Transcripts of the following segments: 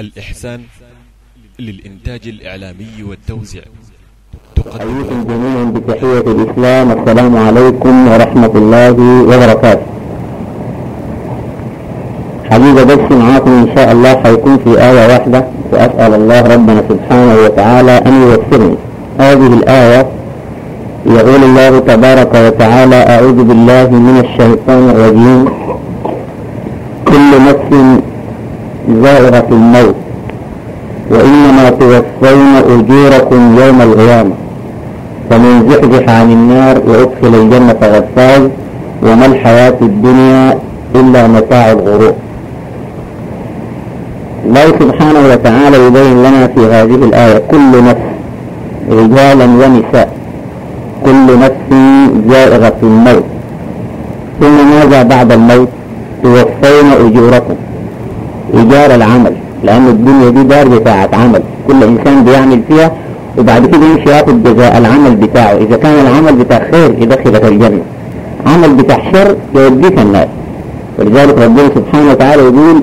الإحسان للإنتاج الإعلامي والتوزيع. حييكم جميعا بتحية الإسلام. السلام عليكم ورحمة الله وبركاته. حبيب بس معاكم إن شاء الله حيكون في آية واحدة. وأسأل الله ربنا سبحانه وتعالى أن يوفقني هذه الآية يقول الله تبارك وتعالى أعوذ بالله من الشيطان الرجيم. كل نفس زائرة الموت وإنما توفون أجوركم يوم القيامة. فمن زحزح عن النار وأدخل الجنة فقد فاز وما الحياة الدنيا إلا متاع الغرور. الله سبحانه وتعالى يبين لنا في هذه الآية كل نفس رجالا ونساء كل نفس زائغة الموت. ثم ماذا بعد الموت؟ توفون أجوركم. إيجار العمل لأن الدنيا دي دار بتاعة عمل كل إنسان بيعمل فيها وبعد كده يمشي ياخد جزاء العمل بتاعه إذا كان العمل بتاع خير يدخلك الجنة عمل بتاع شر يوديك النار. ولذلك ربنا سبحانه وتعالى يقول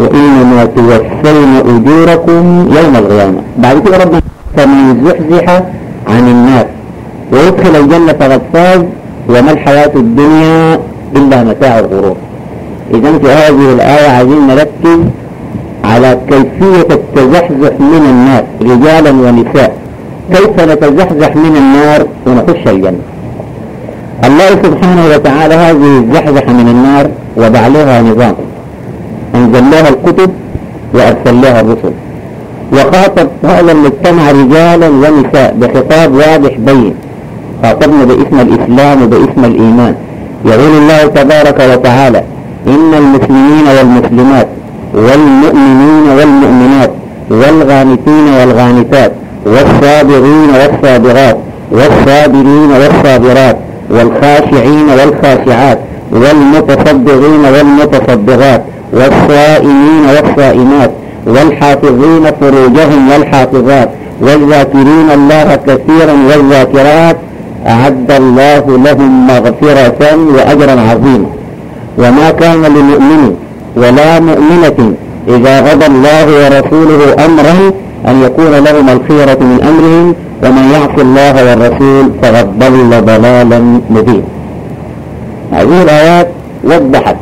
وإنما توفون أجوركم يوم القيامة. بعد كده ربنا فمن زحزح عن النار ويدخل الجنة فقد فاز وما الحياة الدنيا إلا متاع الغرور. إذا في هذه الآية عايزين نركز على كيفية التزحزح من النار رجالا ونساء. كيف نتزحزح من النار ونخش الجنة؟ الله سبحانه وتعالى هذه الزحزحة من النار وضع لها نظام. أنزل لها الكتب وأرسل لها الرسل. وخاطب هذا المجتمع رجالا ونساء بخطاب واضح بين. خاطبنا باسم الإسلام وباسم الإيمان. يقول الله تبارك وتعالى إن المسلمين والمسلمات والمؤمنين والمؤمنات والغانتين والغانتات والصابرين والصابرات والصابرين والصابرات والخاشعين والخاشعات والمتصدقين والمتصدقات والصائمين والصائمات والحافظين فروجهم والحافظات والذاكرين الله كثيرا والذاكرات أعد الله لهم مغفرة وأجرا عظيما. وما كان لمؤمن ولا مؤمنة إذا غضى الله ورسوله أمرا أن يكون لهم الخيرة من أمرهم ومن يعص الله والرسول فقد ضل ضلالا مبينا. هذه الآيات وضحت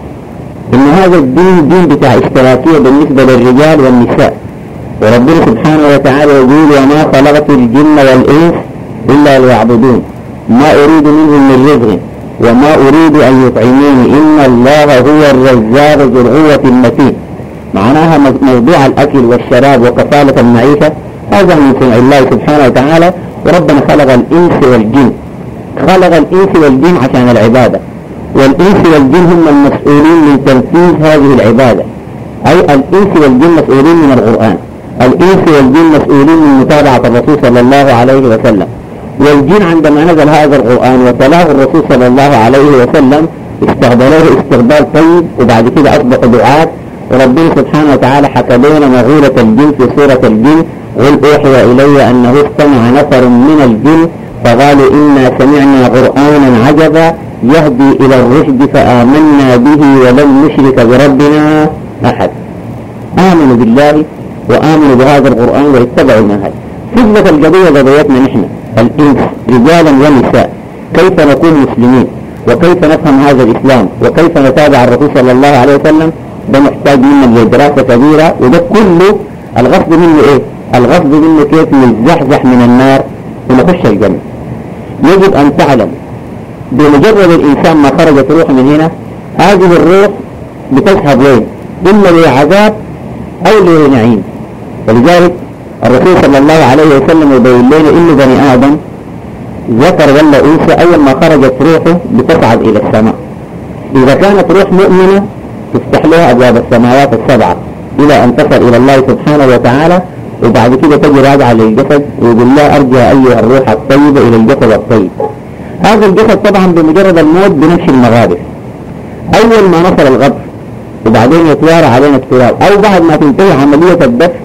إن هذا الدين دين بتاع اشتراكية بالنسبة للرجال والنساء. وربنا سبحانه وتعالى يقول وما خلقت الجن والإنس إلا ليعبدون. ما أريد منهم من رزق. وما أريد أن يطعموني. إن الله هو الرزاق ذو القوة المتين. معناها موضوع الأكل والشراب وكفالة المعيشة هذا من صنع الله سبحانه وتعالى. وربنا خلق الإنس والجن. خلق الإنس والجن عشان العبادة. والإنس والجن هم المسؤولين من تنفيذ هذه العبادة. أي الإنس والجن مسؤولين من القرآن. الإنس والجن مسؤولين من متابعة الرسول صلى الله عليه وسلم. والجن عندما نزل هذا القرآن وتلاه الرسول صلى الله عليه وسلم استقبلوه استقبال طيب وبعد كده أصبحوا دعاة وربنا سبحانه وتعالى حكى لنا مغولة الجن في سورة الجن قل أوحي إلي أنه استمع نفر من الجن فقالوا إنا سمعنا قرآنا عجبا يهدي إلى الرشد فآمنا به ولن نشرك بربنا أحد. آمنوا بالله وآمنوا بهذا القرآن واتبعوا هذا فضلة القضية قضيتنا نحن الإنس رجالا ونساء. كيف نكون مسلمين؟ وكيف نفهم هذا الإسلام؟ وكيف نتابع الرسول صلى الله عليه وسلم؟ ده محتاج منا لدراسة كبيرة وده كله الغصب منه إيه؟ الغصب منه كيف نزحزح من النار ونخش الجنة. يجب أن تعلم بمجرد الإنسان ما خرجت روح من هنا هذه الروح بتذهب وين؟ إما لعذاب أو لنعيم ولذلك الرسول صلى الله عليه وسلم يبين لنا إن بني آدم ذكر ولا أنثى أول ما خرجت روحه بتصعد إلى السماء. إذا كانت روح مؤمنة تفتح لها أبواب السماوات السبعة إلى أن تصل إلى الله سبحانه وتعالى وبعد كده تجي راجعة للجسد ويقول الله أرجع أيها الروح الطيبة إلى الجسد الطيب. هذا الجسد طبعا بمجرد الموت بنمشي المغابر. أول ما نصل الغبر وبعدين يتوارى علينا التراب أو بعد ما تنتهي عملية الدفن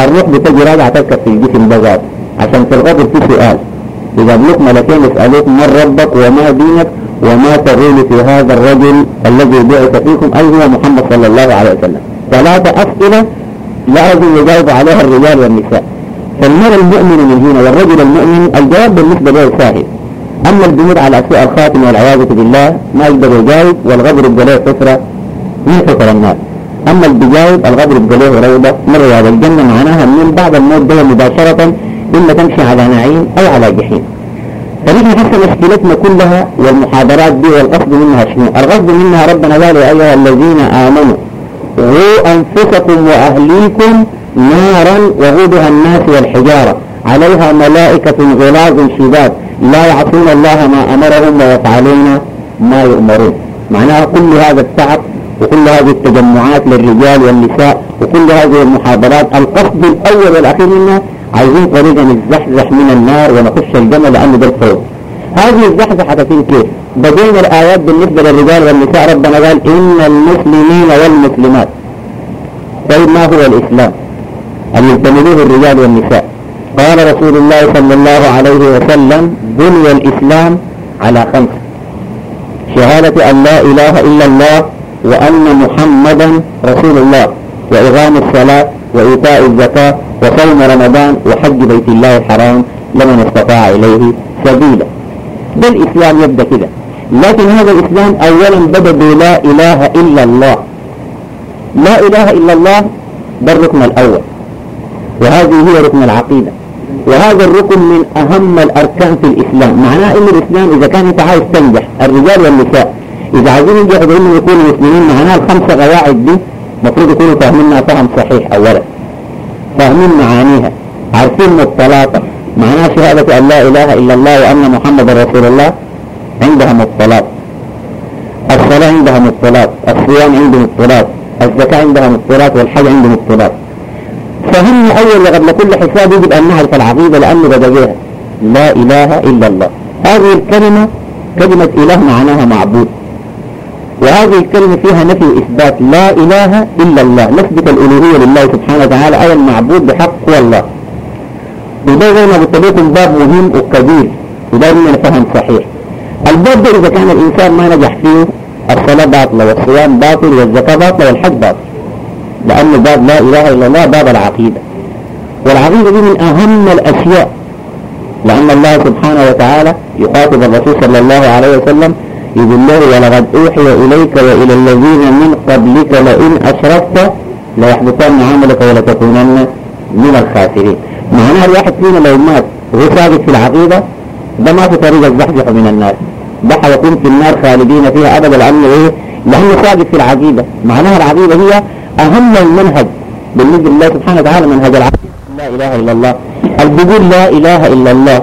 الروح بتجي راجعة تركب في الجسم بذات عشان في الغبر في سؤال إذا بلوك ملكين يسألوك من ربك وما دينك وما تقول في هذا الرجل الذي بعث فيكم أي هو محمد صلى الله عليه وسلم. ثلاثة أسئلة لازم يجاوب عليها الرجال والنساء. فالمرء المؤمن من هنا والرجل المؤمن الجواب بالنسبة له سهل أما الجمهور على سوء الخاتم والعياذ بالله ما يقدر يجاوب والغدر يبقى له فترة من فترة النار. أما اللي بيجاوب الغدر له روضة من رياض الجنة معناها من بعد الموت ده مباشرة إما تمشي على نعيم أو على جحيم. فنحن حتى مشكلتنا كلها والمحاضرات دي والقصد منها شنو؟ القصد منها ربنا قال يا أيها الذين آمنوا غوا أنفسكم وأهليكم نارا وغودها الناس والحجارة. عليها ملائكة غلاظ شداد. لا يعصون الله ما أمرهم ويفعلون ما يؤمرون. معناها كل هذا التعب وكل هذه التجمعات للرجال والنساء وكل هذه المحاضرات القصد الأول والأخير منها عايزين طريقة نتزحزح من النار ونخش الجنة لأنه ده الفوز هذه الزحزحة تكون كيف؟ بدينا الآيات بالنسبة للرجال والنساء. ربنا قال إن المسلمين والمسلمات. طيب ما هو الإسلام؟ أن يلتمسوه الرجال والنساء. قال رسول الله صلى الله عليه وسلم بني الإسلام على خمس. شهادة أن لا إله إلا الله وأن محمدا رسول الله وإقام الصلاة وإيتاء الزكاة وصوم رمضان وحج بيت الله الحرام لمن استطاع إليه سبيلا. ده الإسلام يبدأ كده. لكن هذا الإسلام أولا بدأ بلا إله إلا الله. لا إله إلا الله ده الركن الأول. وهذه هي ركن العقيدة. وهذا الركن من أهم الأركان في الإسلام. معناه إن الإسلام إذا كان أنت عايز تنجح الرجال والنساء إذا عايزين ينجحوا بإنهم يكونوا مسلمين معناها الخمسة قواعد دي المفروض يكونوا فاهمينها فهم صحيح أولا. فاهمين معانيها. عارفين مطلقة معناها شهادة أن لا إله إلا الله وأن محمد رسول الله عندها مطلق الصلاة عندها مطلق الصيام عنده مطلق الزكاة عندها مطلق والحج عنده مطلق فهمنا أول قبل كل حساب يجب أن نعرف العقيدة لأنه بدأ لا إله إلا الله. هذه الكلمة كلمة إله معناها معبود. وهذه الكلمة فيها نفي وإثبات. لا إله إلا الله. نثبت الألوهية لله سبحانه وتعالى. أي المعبود بحق هو الله. وده زي ما قلت لكم باب مهم وكبير. وده من فهم صحيح الباب ده إذا كان الإنسان ما نجح فيه الصلاة باطلة والصيام باطل والزكاة باطلة والحج باطل. لأن باب لا إله إلا الله باب العقيدة. والعقيدة دي من أهم الأشياء. لأن الله سبحانه وتعالى يخاطب الرسول صلى الله عليه وسلم يقول له ولقد أوحي إليك وإلى الذين من قبلك لئن أشركت ليحبطن عملك ولتكونن من الخاسرين. معناها الواحد فينا لو مات وهو ثابت في العقيدة ده ما في طريقة زحزح من النار ده حيكون في النار خالدين فيها أبدا لأنه إيه؟ لأنه ثابت في العقيدة. معناها العقيدة هي أهم المنهج بالنسبة لله سبحانه وتعالى منهج العقيدة. لا إله إلا الله. اللي لا إله إلا الله.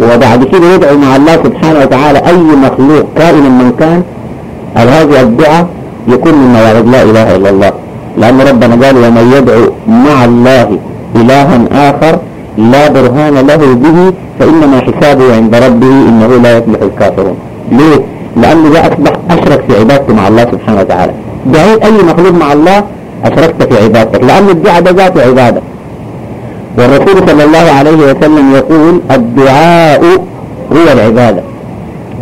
وبعد كده يدعو مع الله سبحانه وتعالى أي مخلوق كائنا من كان هذه الدعاء يكون من موارد لا إله إلا الله. لأن ربنا قال ومن يدعو مع الله إلها آخر لا برهان له به فإنما حسابه عند ربه إنه لا يفلح الكافرون. ليه؟ لأنه ده أصبح أشرك في عبادته مع الله سبحانه وتعالى. دعيت أي مخلوق مع الله أشركت في عبادتك. لأن الدعاء ده ذاته عبادة. والرسول صلى الله عليه وسلم يقول الدعاء هو العبادة.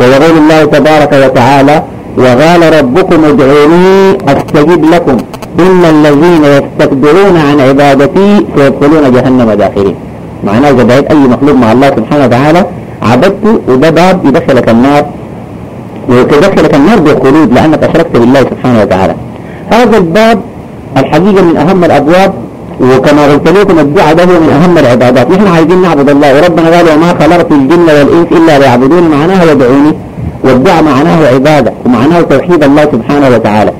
ويقول الله تبارك وتعالى وقال ربكم ادعوني أستجب لكم. إن الذين يستكبرون عن عبادتي سيدخلون جهنم داخلين معناه إذا دعيت أي مخلوق مع الله سبحانه وتعالى عبدته وده باب يدخلك النار. ويدخلك النار بالخلود لأنك أشركت بالله سبحانه وتعالى. هذا الباب الحقيقة من أهم الأبواب وكما قلت لكم الدعاء ده من أهم العبادات. نحن عايزين نعبد الله وربنا قال وما خلقت الجن والإنس إلا ليعبدون معناها يدعوني والدعاء معناه عبادة ومعناه توحيد الله سبحانه وتعالى.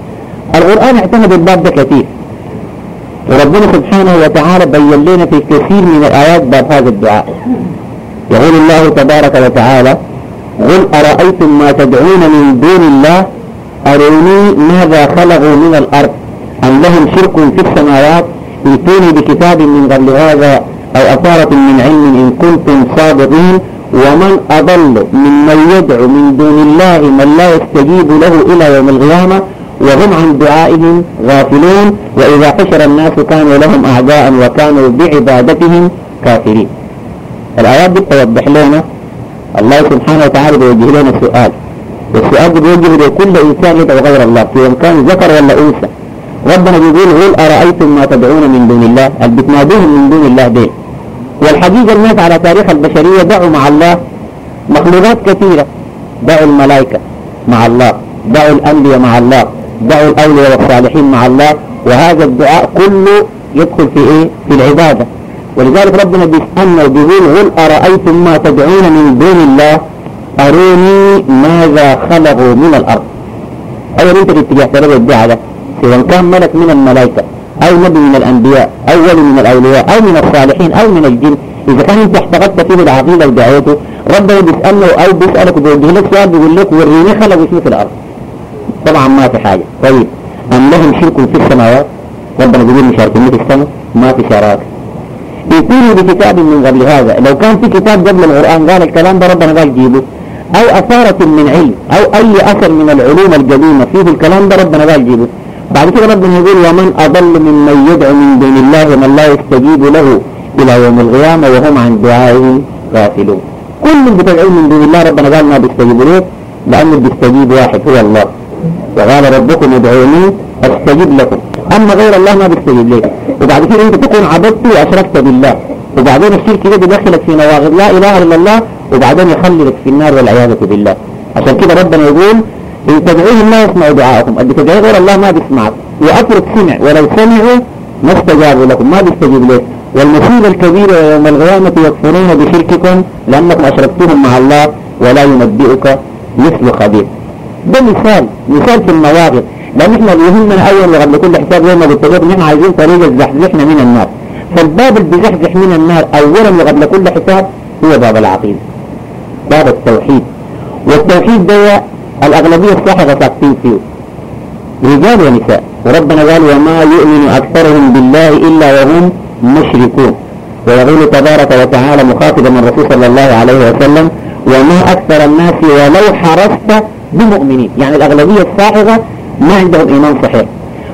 القرآن اعتمد الباب ده كثير. وربنا سبحانه وتعالى بين لنا في كثير من الآيات باب هذا الدعاء. يقول الله تبارك وتعالى قل أرأيتم ما تدعون من دون الله؟ أروني ماذا خلقوا من الأرض؟ أم لهم شرك في السماوات ائتوني بكتاب من قبل هذا أو أثارة من علم إن كنتم صادقين ومن أضل ممن يدعو من دون الله من لا يستجيب له إلى يوم القيامة وهم عن دعائهم غافلون وإذا حشر الناس كانوا لهم أعداء وكانوا بعبادتهم كافرين. الآيات دي لنا الله سبحانه وتعالى بيوجه لنا سؤال. والسؤال بيوجه لكل إنسان يدعو غير الله سواء كان ذكر ولا أنثى. ربنا بيقول قل أرأيتم ما تدعون من دون الله؟ هل بتنادوهم من دون الله دين والحقيقة الناس على تاريخ البشرية دعوا مع الله. مخلوقات كثيرة. دعوا الملائكة مع الله. دعوا الأنبياء مع الله. دعوا الأولياء والصالحين مع الله. وهذا الدعاء كله يدخل في إيه؟ في العبادة. ولذلك ربنا بيسألنا وبيقول قل أرأيتم ما تدعون من دون الله؟ أروني ماذا خلقوا من الأرض. أول أنت تتجاه ترى الدعاء ده سواء كان ملك من الملائكة أو نبي من الأنبياء أو ولي من الأولياء أو من الصالحين أو من الجن إذا كان أنت احتقدت فيه العقيدة ودعوته ربنا بيسألنا أو بيسألك وبيوجه لك سؤال بيقول لك وريني خلقوا شنو في الأرض. طبعا ما في حاجة. طيب أم لهم شرك في السماوات؟ ربنا بيقول مشاركين في السماء ما في شراك يكونوا بكتاب من قبل هذا لو كان في كتاب قبل القرآن قال الكلام ده ربنا قال جيبه. أو أثارة من علم أو أي أثر من العلوم القديمة فيه الكلام ده ربنا قال جيبه. بعد كده ربنا يقول ومن أضل ممن يدعو من دون الله من لا يستجيب له إلى يوم القيامة وهم عن دعائه غافلون. كل بتدعو من دون الله ربنا قال ما بيستجيب له لأنه بيستجيب واحد هو الله. وقال ربكم ادعوني استجيب لكم. أما غير الله ما بيستجيب لك وبعد كده أنت تكون عبدت وأشركت بالله. وبعدين الشرك ده بيدخلك في نواغض لا إله إلا الله. وبعدين يخلدك في النار والعياذ بالله. عشان كده ربنا يقول ان تدعوهم لا يسمعوا دعاءكم. اللي تدعي غير الله ما بيسمعك. وافرض سمع. ولو سمعوا ما استجابوا لكم. ما بيستجيب لك. والمصيبة الكبيرة يوم القيامة يكفرون بشرككم لأنكم أشركتهم مع الله ولا ينبئك مثل خبير. ده مثال. مثال في المواقف. لأن إحنا يهمنا أول قبل كل حساب زي ما قلت إحنا عايزين طريقة تزحزحنا من النار. فالباب اللي بيزحزح من النار اولا وقبل كل حساب هو باب العقيدة. باب التوحيد. والتوحيد ده الأغلبية الساحقه ساكتين فيه. رجال ونساء. وربنا قال وما يؤمن أكثرهم بالله إلا وهم مشركون. ويقول تبارك وتعالى مخاطبا الرسول صلى الله عليه وسلم وما أكثر الناس ولو حرصت بمؤمنين. يعني الأغلبية السائغة ما عندهم إيمان صحيح.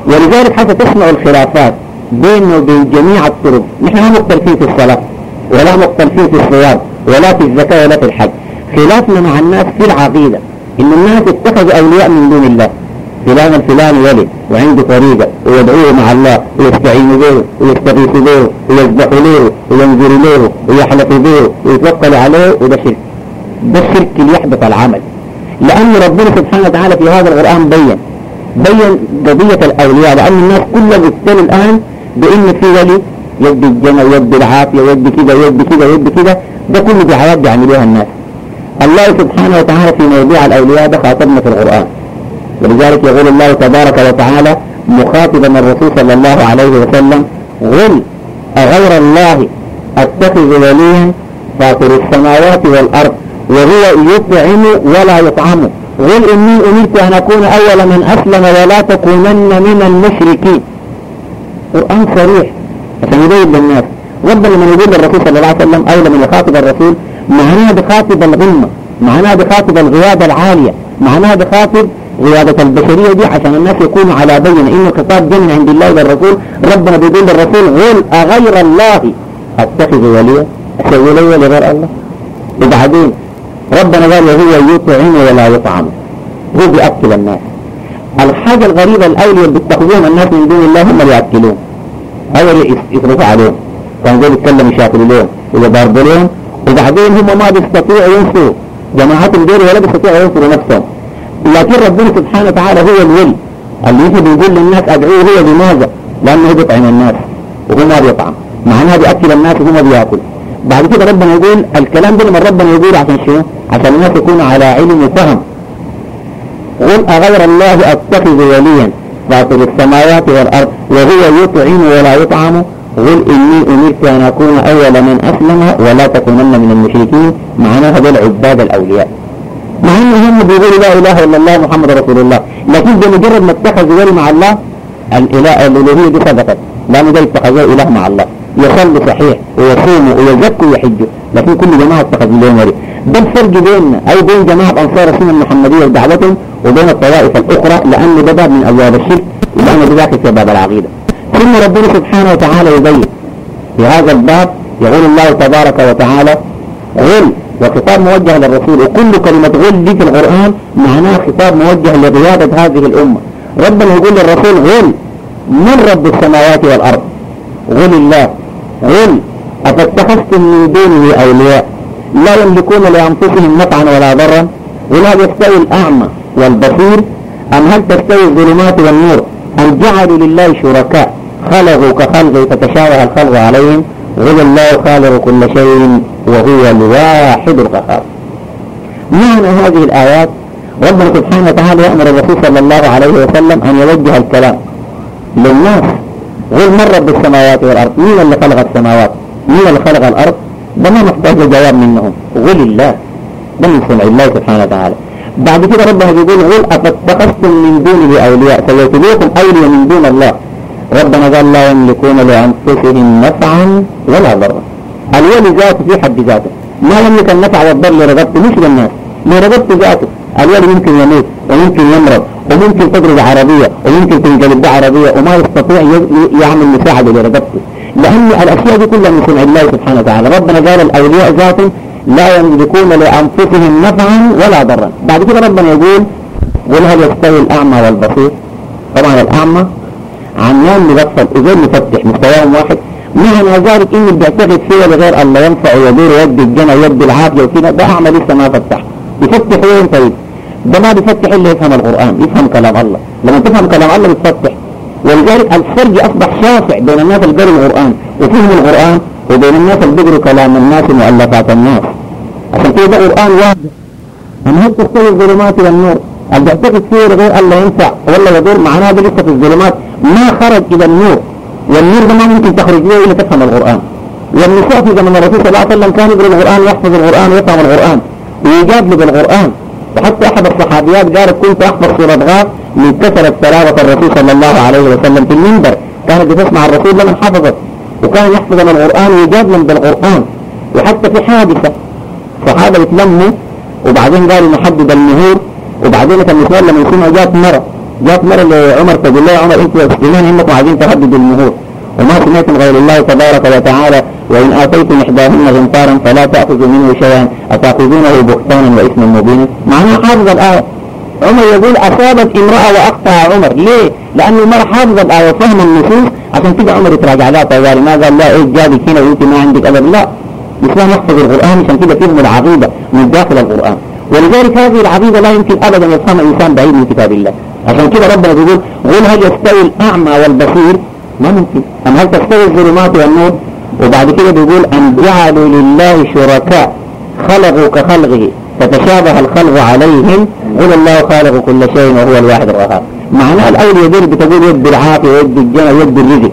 ولذلك حتى تسمع الخلافات بيننا وبين جميع الطرق. نحن لا مختلفين في الصلاة ولا مختلفين في الصيام ولا في الزكاة ولا في الحج. خلافنا مع الناس في العقيدة. إن الناس اتخذوا أولياء من دون الله. فلان الفلاني ولي وعنده طريقة ويدعوه مع الله ويستعينوا به ويستغيثوا به ويذبحوا له وينذروا له ويحلفوا به ويتوكلوا عليه وده شرك. ده الشرك اللي يحبط العمل. لأن ربنا سبحانه وتعالى في هذا القرآن بين بين قضية الأولياء. لأن الناس كلها بتتكلم الآن بإن في ولي يدي الجنة ويدي العافية ويدي كذا ويدي كذا ويدي كذا. ده كله في حياة بيعملوها الناس. الله سبحانه وتعالى في موضوع الأولياء ده خاطبنا في القرآن. ولذلك يقول الله تبارك وتعالى مخاطبا الرسول صلى الله عليه وسلم قل أغير الله أتخذ وليا فاطر السماوات والأرض وهو يطعم ولا يطعم. قل إني أمرت أن أكون أول من أسلم ولا تكونن من المشركين. قرآن صريح عشان يبين للناس. ربنا لما يقول للرسول صلى الله عليه وسلم أو لما يخاطب الرسول معناه بخاطب الغمة معناه بخاطب الغيادة العالية معناه بخاطب غيادة البشرية دي عشان الناس يكونوا على بينة إنه خطاب جن عند الله للرسول ربنا بيقول للرسول قل أغير الله. أتخذ وليا؟ أسوي لي لغير الله؟ وبعدين ربنا قال وهو يطعم ولا يطعم. هو بيأكل الناس. الحاجة الغريبة الأولية اللي بيتخذوهم الناس من دون الله هم اللي يأكلون. أول يصرفوا عليهم. كان دول يتكلموا يشاكلوا لهم. ويضربوا لهم وبعدين هم ما بيستطيعوا ينصروا جماعات دول ولا بيستطيعوا ينصروا نفسهم. لكن ربنا سبحانه وتعالى هو الولي. اللي يجي بيقول للناس أدعوه هو لماذا؟ لأنه بيطعم الناس وهو ما بيطعم. معناها بيأكل الناس وهو ما بيأكل. بعد كده ربنا يقول الكلام ده لما ربنا يقول عشان شنو؟ عشان الناس يكونوا على علم وفهم. قل أغير الله أتخذ وليا. فاطر السماوات والأرض. وهو يطعم ولا يطعم. قل إني أمرت أن أكون أول من أسلم ولا تكونن من المشركين معناها هذول عباد الأولياء. مع أنه هم بيقولوا لا إله إلا الله محمد رسول الله. لكن بمجرد ما اتخذوا ولي مع الله الإله الألوهية دي صدقت لأنه ده اتخذوا إله مع الله. يصلوا صحيح ويصوموا ويزكوا ويحجوا لكن كل جماعة اتخذوا لهم ولي. ده الفرق بيننا أو بين جماعة أنصار السنة المحمدية ودعوتهم وبين الطوائف الأخرى لأن ده باب من أبواب الشرك لأن ده داخل في باب العقيدة. ثم ربنا سبحانه وتعالى يبين. في هذا الباب يقول الله تبارك وتعالى غل وخطاب موجه للرسول وكل كلمة غل دي في القرآن معناها خطاب موجه لريادة هذه الأمة. ربنا يقول للرسول غل من رب السماوات والأرض؟ قل الله. قل أفاتخذتم من دونه أولياء؟ لا يملكون لأنفسهم نفعا ولا ضرا هل يستوي الأعمى والبصير أم هل تستوي الظلمات والنور؟ أم جعلوا لله شركاء؟ خلقوا كخلقه فتشابه الخلق عليهم قل الله خالق كل شيء وهو الواحد القهار. معنى هذه الآيات؟ ربنا سبحانه وتعالى يأمر الرسول صلى الله عليه وسلم أن يوجه الكلام للناس. غير من رب السماوات والأرض؟ مين اللي خلق السماوات؟ مين اللي خلق الأرض؟ ده ما محتاج جواب منهم. قل الله. ده من سمع الله سبحانه وتعالى. بعد كده ربنا بيقول قل أفاتخذتم من دونه أولياء؟ سيتبيكم أولياء من دون الله. ربنا قال لا يملكون لأنفسهم نفعا ولا ضرا. الولي ذاته في حد ذاته. ما يملك النفع والضر لرغبته مش للناس. لرغبته ذاته. الولي ممكن يموت وممكن يمرض وممكن تضرب عربية وممكن تنقلب عربية وما يستطيع يعمل مساعدة لرغبته لأن الأشياء دي كلها من صنع الله سبحانه وتعالى. ربنا قال الأولياء ذاتهم لا يملكون لأنفسهم نفعا ولا ضرا. بعد كده ربنا يقول قل هل يستوي الأعمى والبصير؟ طبعا الأعمى عميان مغفل إذا مفتح؟ مستواهم واحد. معنى ذلك إن اللي بيعتقد فيه بغير الله ينفع ويدور ويدي الجنة ويدي العافية وكذا ده أعمى لسه ما فتح يفتح وين طيب؟ ده ما بيفتح إلا يفهم القرآن يفهم كلام الله. لما تفهم كلام الله بتفتح. ولذلك الفرج أصبح شاسع بين الناس اللي بيقروا القرآن وفهم القرآن وبين الناس اللي بيقروا كلام الناس ومؤلفات الناس. عشان كده ده قرآن واحد أما هل تستوي الظلمات والنور بيعتقد فيه غير الله ينفع. ولا يضر معناه ده لسه في الظلمات. ما خرج إلى النور. والنور ما ممكن تخرج له إلا تفهم القرآن. والنساء في زمن الرسول صلى الله عليه وسلم كان يقرأ القرآن ويحفظ القرآن ويفهم القرآن. ويجادل بالقرآن. وحتى أحد الصحابيات قالت كنت أحفظ سورة غاف من كثرة تلاوة الرسول صلى الله عليه وسلم في المنبر. كانت بتسمع الرسول لمن حفظت وكان يحفظ من القرآن ويجادل بالقرآن. وحتى في حادثة صحابة يتلموا وبعدين قالوا نحدد النهور. وبعدين كان النسوان لما يسمعوا جات مرة جات مرة لعمر تقول له يا عمر إنتوا مسلمين إنكم عايزين تحددوا النهور وما سمعتم غير الله تبارك وتعالى وإن آتيتم إحداهن غنطارا فلا تأخذوا منه شيئا أتأخذونه بهتانا وإثما مبينا. معناه حافظ الآية. عمر يقول أصابت امرأة وأقطع عمر. ليه؟ لأنه المرأة حافظ الآية وفهم النصوص عشان كده عمر يتراجع. لها فقال ما قال لا إيه جابك هنا وأنت ما عندك أدب؟ لا. الإسلام يحفظ القرآن عشان كده فهم العقيدة من داخل القرآن. ولذلك هذه العقيدة لا يمكن أبدا يفهم الإنسان بعيد من كتاب الله. عشان كده ربنا بيقول قل هل يستوي الأعمى والبصير؟ ما ممكن. أم هل تستوي الظلمات والنور؟ وبعد كده بيقول أن جعلوا لله شركاء خلقوا كخلقه فتشابه الخلق عليهم قل الله خالق كل شيء وهو الواحد القهار معناه الأول يدير بتقول يد العافية ويد الجنة ويد الرزق.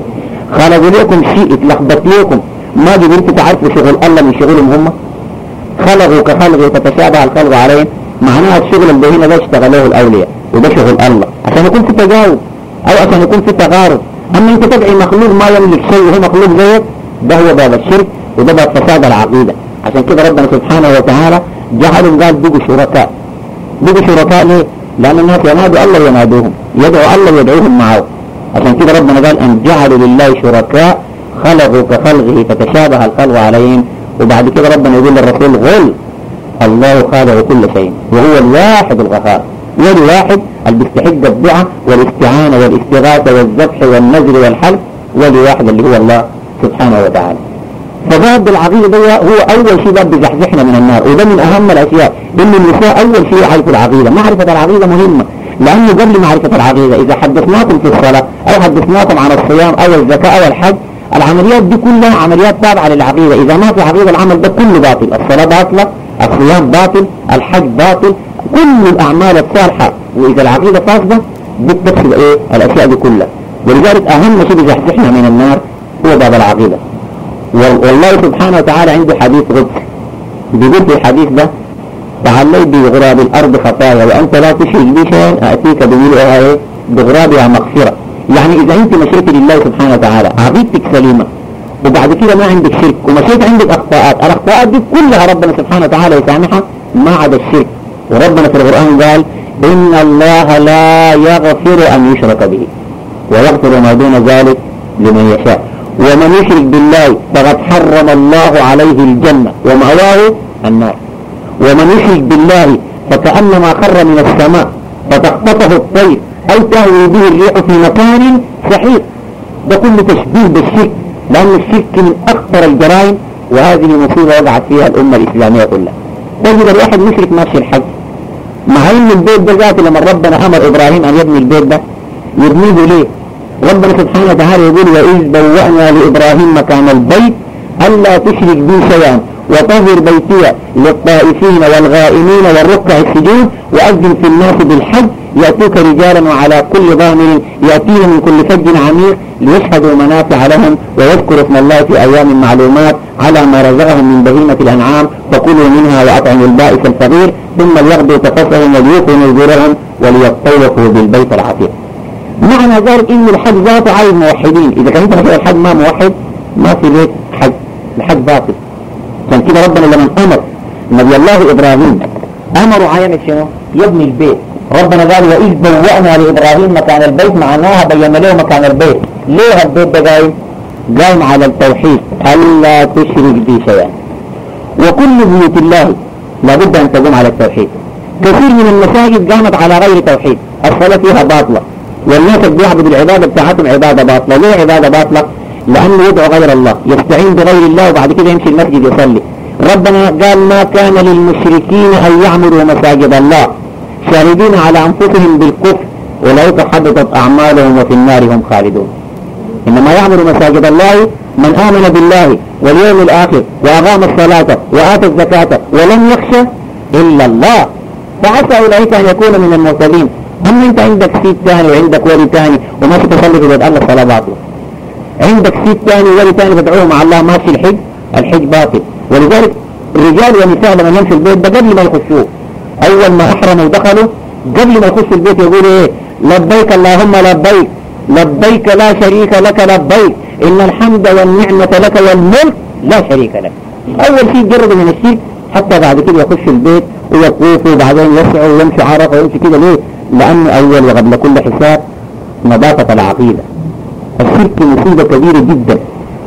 خلقوا لكم شيء اتلخبط لكم. ما قدرتوا تعرفوا شغل الله من شغلهم هم؟ خلقوا كخلقه فتشابه الخلق عليهم معناها الشغل اللي هنا ده اشتغلوه الأولياء وده شغل الله عشان يكون في تجاوب أو عشان يكون في تغارب. أما أنت تدعي مخلوق ما يملك شيء وهو مخلوق زيك ده هو باب الشرك وده باب فساد العقيدة. عشان كده ربنا سبحانه وتعالى جعلهم قال بقوا شركاء. بقوا شركاء ليه؟ لأن الناس ينادوا الله ينادوهم يدعو الله يدعوهم معه. عشان كده ربنا قال أن جعلوا لله شركاء خلقوا كخلقه فتشابه الخلق عليهم. وبعد كده ربنا يقول للرسول غل. الله خالق كل شيء وهو الواحد الغفار. ولي واحد اللي بيستحق الدعاء والاستعانة والاستغاثة والذبح والنذر والحلف ولي واحد اللي هو الله سبحانه وتعالى. فباب العقيدة ده هو أول شيء باب بيزحزحنا من النار. وده من أهم الأشياء. إن النساء أول شيء يعرفوا العقيدة. معرفة العقيدة مهمة لأنه قبل معرفة العقيدة إذا حدثناكم في الصلاة أو حدثناكم عن الصيام أو الزكاة أو الحج العمليات دي كلها عمليات تابعة للعقيدة إذا ما في عقيدة العمل ده كله باطل. الصلاة باطلة الصيام باطل الحج باطل كل الأعمال الصالحة. وإذا العقيدة فاسدة بتفسد إيه الأشياء دي كلها. ولذلك أهم شيء بيزحزحنا من النار هو باب العقيدة. والله سبحانه وتعالى عنده حديث قدس بيقول في الحديث ده تعلي بغراب الأرض خطايا وأنت لا تشرك بي شيئا أتيك إيه؟ بغرابها مغفرة. يعني إذا أنت مشيت لله سبحانه وتعالى عقيدتك سليمة. وبعد كده ما عندك شرك. ومشيت عندك أخطاءات. الأخطاءات دي كلها ربنا سبحانه وتعالى يسامحها ما عدا الشرك. وربنا في القرآن قال إن الله لا يغفر أن يشرك به ويغفر ما دون ذلك لمن يشاء. ومن يشرك بالله فقد حرم الله عليه الجنة ومأواه النار. ومن يشرك بالله فكأنما خر من السماء فتخطفه الطير أو تهوي به الريح في مكان سحيق ده كله تشبيه بالشرك لأن الشرك من أخطر الجرائم وهذه مصيبة وقعت فيها الأمة الإسلامية كلها. تجد الواحد مشرك ماشي الحج. مع ان البيت ده ذاته لما ربنا أمر إبراهيم أن يبني البيت ده؟ يبنيه ليه؟ ربنا سبحانه وتعالى يقول واذ بوأنا لإبراهيم مكان البيت الا تشرك بي شيئا. وطهر بيتي للطائفين والغائمين والركع السجود وأذن في الناس بالحج يأتوك رجالا وعلى كل ضامر يأتيهم من كل فج عميق ليشهدوا منافع لهم ويذكروا اسم الله في أيام معلومات على ما رزقهم من بهيمة الأنعام فكلوا منها وأطعموا البائس الفقير ثم ليغدوا تفصهم وليوفوا نذورهم وليطوفوا بالبيت العتيق. معنى ذلك إن الحج ذاته عايز موحدين. إذا كان أنت الحج ما موحد ما في بيت حج. الحج باطل. عشان كده ربنا لما أمر نبي الله إبراهيم امروا عينة شنو؟ يبني البيت. ربنا قال وإذ بوأنا لإبراهيم مكان البيت معناها بينا له مكان البيت. ليه البيت ده قايم؟ قايم على التوحيد. الا تشرك بي شيئا. وكل بيوت الله لابد أن تقوم على التوحيد. كثير من المساجد قامت على غير توحيد. الصلاة فيها باطلة. والناس بيعبدوا العبادة بتاعتهم عبادة باطلة. ليه عبادة باطلة؟ لأنه يدعو غير الله يستعين بغير الله وبعد كده يمشي المسجد يصلي. ربنا قال ما كان للمشركين أن يعمروا مساجد الله. شاهدين على أنفسهم بالكفر أولئك حبطت أعمالهم وفي النار هم خالدون. إنما يعمر مساجد الله من آمن بالله واليوم الآخر وأقام الصلاة وآتى الزكاة ولم يخشى إلا الله. فعسى أولئك أن يكون من المرسلين أما أنت عندك سيد ثاني وعندك ولي ثاني وما تصلي في الله الصلاة باطلة عندك سيد ثاني وولي ثاني تدعوه مع الله ماشي الحج؟ الحج باطل. ولذلك الرجال والنساء لما يمشوا البيت ده قبل ما يخشوه أول ما أحرموا ودخلوا قبل ما يخشوا البيت يقولوا إيه؟ لبيك اللهم لبيك لبيك لا شريك لك لبيك إن الحمد والنعمة لك والملك لا شريك لك. أول شيء جربوا من الشرك حتى بعد كده يخش البيت ويطوفوا وبعدين يسعوا ويمشوا عرفة ويمشي كده ليه؟ لأنه أول وقبل كل حساب نظافة العقيدة. الشرك مصيبة كبيرة جدا.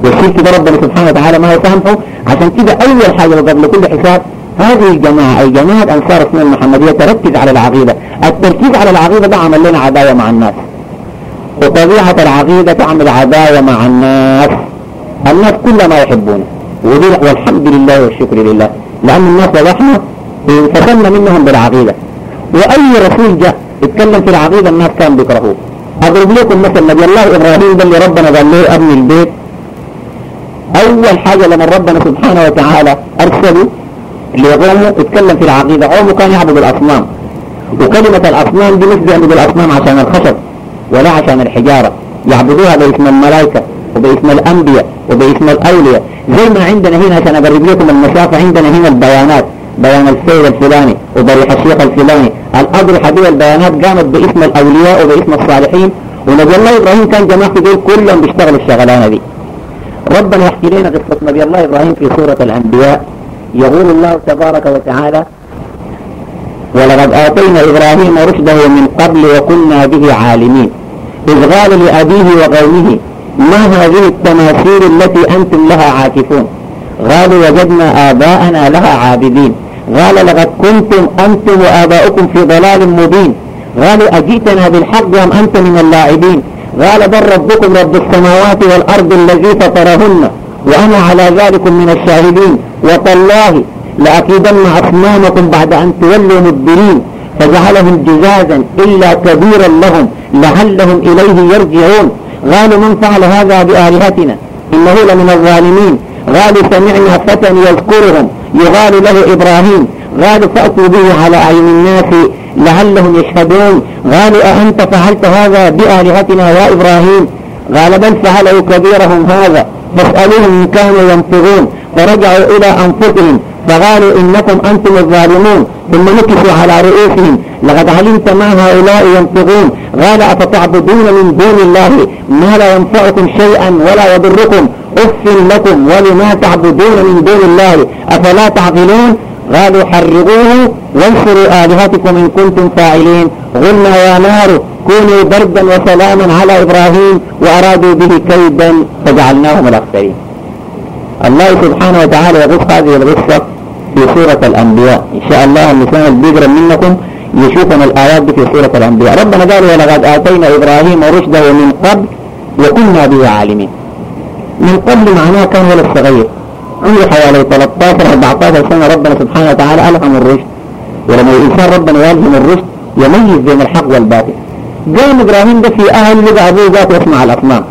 والشرك ده ربنا سبحانه وتعالى ما يسامحه عشان كده أول حاجة وقبل كل حساب هذه الجماعة أي جماعة أنصار السنة المحمدية تركز على العقيدة. التركيز على العقيدة ده عمل لنا عداوة مع الناس. وطبيعة العقيدة تعمل عداوة مع الناس. الناس كل ما يحبونه والحمد لله والشكر لله. لأن الناس وضحنا انفصلنا منهم بالعقيدة. وأي رسول جاء اتكلم في العقيدة الناس كانوا بيكرهوه. أضرب لكم مثل نبي الله إبراهيم ده اللي ربنا قال له أبني البيت. أول حاجة لما ربنا سبحانه وتعالى أرسله لقومه اتكلم في العقيدة. قومه كان يعبد الأصنام وكلمة الأصنام دي مش بيعبدوا الأصنام عشان الخشب ولا عشان الحجارة. يعبدوها باسم الملائكة وباسم الأنبياء وباسم الأولياء. زي ما عندنا هنا عشان أقرب لكم المسافة عندنا هنا البيانات. بيان السيد الفلاني وضريح الشيخ الفلاني. الأضرحة دي البيانات قامت باسم الأولياء وباسم الصالحين. ونبي الله إبراهيم كان جماعته دول كلهم بيشتغلوا الشغلانة دي. ربنا يحكي لنا قصة نبي الله إبراهيم في سورة الأنبياء. يقول الله تبارك وتعالى ولقد آتينا إبراهيم رشده من قبل وكنا به عالمين. إذ قال لأبيه وقومه ما هذه التماثيل التي أنتم لها عاكفون؟ قالوا وجدنا آباءنا لها عابدين. قال لقد كنتم أنتم وآباؤكم في ضلال مبين. قالوا أجئتنا بالحق أم أنت من اللاعبين؟ قال بل ربكم رب السماوات والأرض الذي فطرهن وأنا على ذلك من الشاهدين. وتالله لأكيدن أصنامكم بعد أن تولوا مدبرين فجعلهم جزازا إلا كبيرا لهم لعلهم إليه يرجعون. قالوا من فعل هذا بآلهتنا؟ إنه لمن الظالمين. قالوا سمعنا فتى يذكرهم يغال له إبراهيم. قالوا فأتوا به على أعين الناس لعلهم يشهدون. قالوا أأنت فعلت هذا بآلهتنا يا إبراهيم؟ قال بل فعلوا كبيرهم هذا. فاسألوهم إن كانوا ينطقون. فرجعوا إلى أنفسهم. فقالوا إنكم أنتم الظالمون. ثم نكسوا على رؤوسهم. لقد علمت ما هؤلاء ينطقون. قال أفتعبدون من دون الله ما لا ينفعكم شيئا ولا يضركم. أف لكم ولما تعبدون من دون الله أفلا تعقلون؟ قالوا حرقوه وانصروا آلهتكم إن كنتم فاعلين. قلنا يا نار كونوا بردا وسلاما على إبراهيم وأرادوا به كيدا فجعلناهم الأخسرين. الله سبحانه وتعالى يقص هذه القصة في سورة الأنبياء. إن شاء الله اللسان البيقرا منكم يشوفنا الآيات دي في سورة الأنبياء. ربنا قال ولقد آتينا إبراهيم رشده من قبل وكنا به عالمين. من قبل معناه كان ولد صغير. عنده حوالي 13 14 سنة ربنا سبحانه وتعالى ألهم الرشد. ولما الإنسان ربنا يلهم الرشد يميز بين الحق والباطل. قام إبراهيم ده في أهل لقى أبوه ذاته يسمع الأصنام.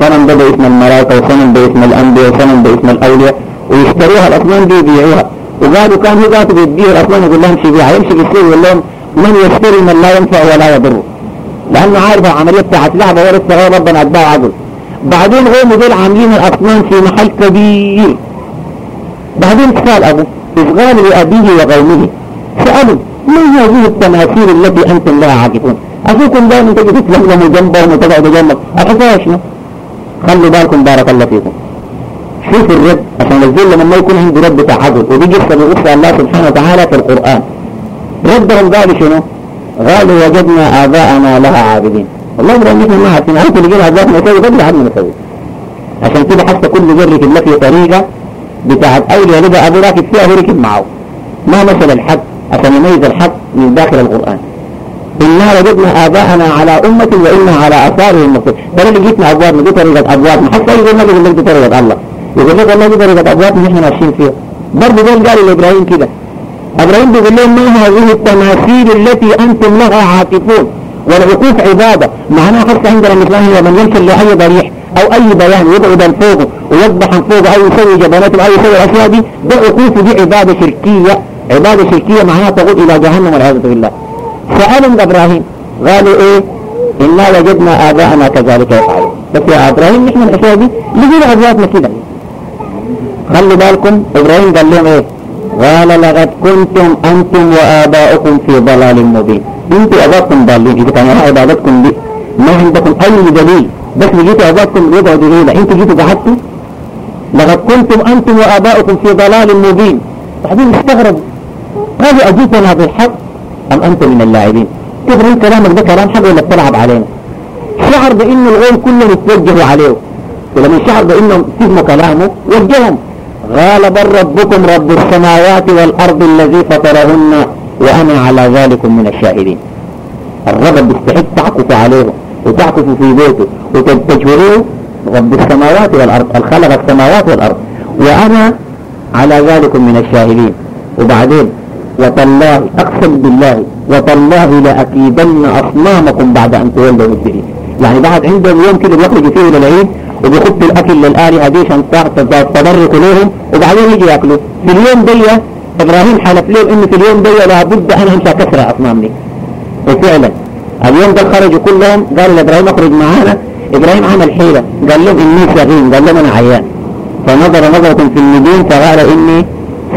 صنم ده باسم الملائكة وصنم باسم الأنبياء وصنم باسم الأولياء ويشتروها الأصنام دي يبيعوها. وقالوا كان هو ذاته بيديه الأصنام يقول لهم شبيعة يمشي بالسوق يقول لهم من يشتري من لا ينفع ولا يضر. لأنه عارف العملية بتاعت لعبة ورث صغير ربنا أتباع عدل. بعدين هم دول عاملين الأصنام في محل كبير. بعدين سأل أبوه إذ قال لأبيه وقومه سألوا ما هذه التماثيل التي أنتم لها عاكفون أخوكم دائما تجي تتلملموا جنبهم وتقعدوا جنبك الحكاية شنو؟ خلوا بالكم بارك الله فيكم. شوف الرد عشان الذل لما يكون عنده رد بتاع عدل ودي قصة بيقصها الله سبحانه وتعالى في القرآن. ردهم قالوا شنو؟ قالوا وجدنا آباءنا لها عابدين. والله برا نحن ما عارفين عارف اللي جينا ذاتنا نسوي قبل عدنا نسوي عشان كده حتى كل في في طريقة بتاعت أولياء لقى أبو راكب فيها وركب معه. ما مثل الحق عشان يميز الحق من داخل القرآن. إنا وجدنا آباءنا على أمة وإنا على آثارهم مقتدون ترى اللي جيتنا أبواب دي طريقة أبواب. ما حتى يقول لك يقول لك دي طريقة الله. يقول لك والله دي طريقة أبواب نحن ماشيين فيها. برضه دول قالوا لإبراهيم كده. إبراهيم بيقول لهم ما هذه التماثيل التي أنتم لها عاكفون؟ والعقوف عبادة. معناها حتى عندنا مثلا ومن يمشي لأي ضريح أو أي بيان يبعد فوقه ويذبح فوقه أو يسوي جبانات أو يسوي الأشياء دي ده عقوف دي عبادة شركية. عبادة شركية معناها تقود إلى جهنم والعياذ بالله. سألهم إبراهيم قالوا إيه؟ إنا وجدنا آباءنا كذلك يفعلون. بس يا إبراهيم نحن الأشياء دي لقينا أزواجنا كده. خلوا بالكم إبراهيم قال لهم إيه؟ قال لقد كنتم أنتم وآباؤكم في ضلال مبين. أنتم أباكم ضالين. إذا كان عبادتكم دي. ما عندكم أي دليل. بس جيتوا أباكم يقعدوا ليلة أنتوا جيتوا قعدتوا لقد كنتم أنتم وآباؤكم في ضلال مبين. بعدين استغربوا قالوا أجيتنا بالحق أم أنتم من اللاعبين؟ تقرأ كلامك ده كلام حق ولا بتلعب علينا؟ شعر بأن الغول كلهم يتوجهوا عليه. ولما شعر بأنهم فهموا كلامه وجههم. قال بل ربكم رب السماوات والأرض الذي فطرهن وأنا على ذلك من الشاهدين. الرب بيستحق تعكف عليه وتعكف في بيته وتجبروه رب السماوات والأرض الخلق السماوات والأرض. وأنا على ذلك من الشاهدين. وبعدين وتالله أقسم بالله وتالله لأكيدن أصنامكم بعد أن تولوا مدبرين يعني بعد عندهم يوم كده بيخرجوا فيه للعيد وبيحطوا الأكل للآلهة دي عشان تضرقوا لهم وبعدين يجي يأكلوا. في اليوم دي إبراهيم حلف لهم إن في اليوم دي لابد أنا أمشي أكسر أصنام دي وفعلا. اليوم ده خرجوا كلهم. قالوا لإبراهيم اخرج معانا. إبراهيم عمل حيلة. قال لهم إني سغيم قال لهم أنا عيان. فنظر نظرة في النجوم فقال إني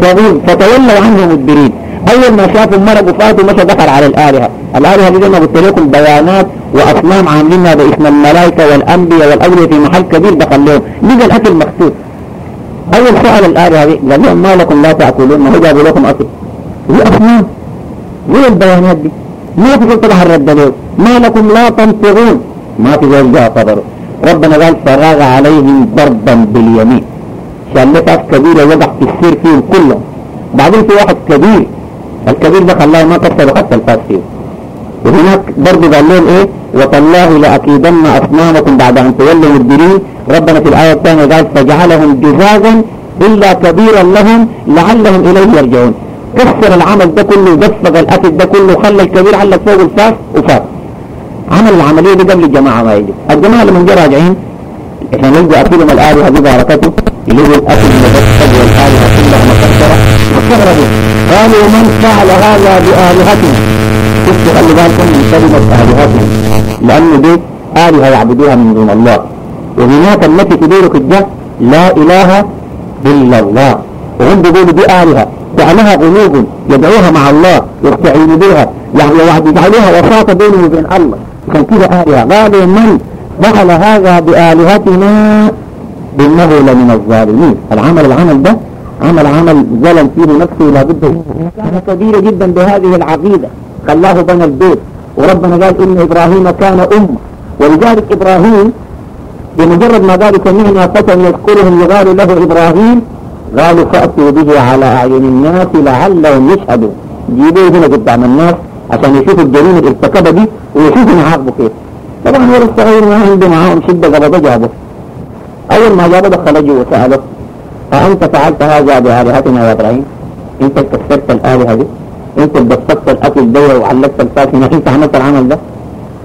سغيم فتولوا عنه مدبرين. أول ما شافوا مرق وفاتوا مشى دخل على الآلهة. الآلهة دي زي ما قلت لكم بيانات وأصنام عاملينها باسم الملائكة والأنبياء والأولياء في محل كبير دخل لهم لقى الأكل مكتوب أول سؤال الآلهة دي قال لهم ما لكم لا تأكلون ما هو جابوا لكم أكل؟ هي أصنام. إيه البيانات دي. ما في لها الرد له ما لكم لا تنطقون. ما في جاء قدره ربنا قال فراغ عليهم ضربا باليمين. شلتات كبيرة وقع في السير فيهم كلهم. بعدين في واحد كبير. الكبير ده خلاه ما كسر حتى الفاس فيه. وهناك برضه قال لهم إيه؟ وتالله لأكيدن أصنامكم بعد أن تولوا مدبرين ربنا في الآية الثانية قال فجعلهم جزازا إلا كبيرا لهم لعلهم إليه يرجعون. كسر العمل ده كله دفق الأكل ده كله خلى الكبير علق فوق الفاس وفاس. عمل العملية دي قبل الجماعة ما يجي. الجماعة لما جاء راجعين عشان يلقوا أكلهم الآلهة ببركته يلقوا الأكل المبسط والآلهة كلها مكسرة. واستغربوا قالوا من فعل هذا بآلهتنا؟ شفت خلي بالكم من كلمة آلهتهم لأن دي آلهة يعبدوها من دون الله. وهناك التي تدور الجه لا إله إلا الله. وهم بيقولوا دي آلهة. جعلها قلوب يدعوها مع الله يستعين بها. يعني يجعلوها وساطة بينه وبين الله. عشان كده آلهة. قالوا من فعل هذا بآلهتنا؟ إنه لمن الظالمين. العمل العمل ده عمل عمل ظلم فيه نفسه. لابد كان كبيرة جدا بهذه العقيدة. خلاه بنى البيت. وربنا قال إن إبراهيم كان أمة ولذلك إبراهيم بمجرد ما قال سمعنا فتى يذكرهم يقال له إبراهيم قالوا فأتوا به على أعين الناس لعلهم يشهدوا جيبوه هنا قدام الناس عشان يشوفوا الجريمة اللي ارتكبها دي ويشوفوا نعاقبه كيف. طبعا هو الصغير ما عنده معاهم شدة قبضة جابه. أول ما جابه دخل جوا وسأله أأنت فعلت هذا بآلهتنا يا إبراهيم؟ أنت كسرت الآلهة دي؟ أنت بسطت الأكل ده وعلقت الفاكهة أنت عملت العمل ده.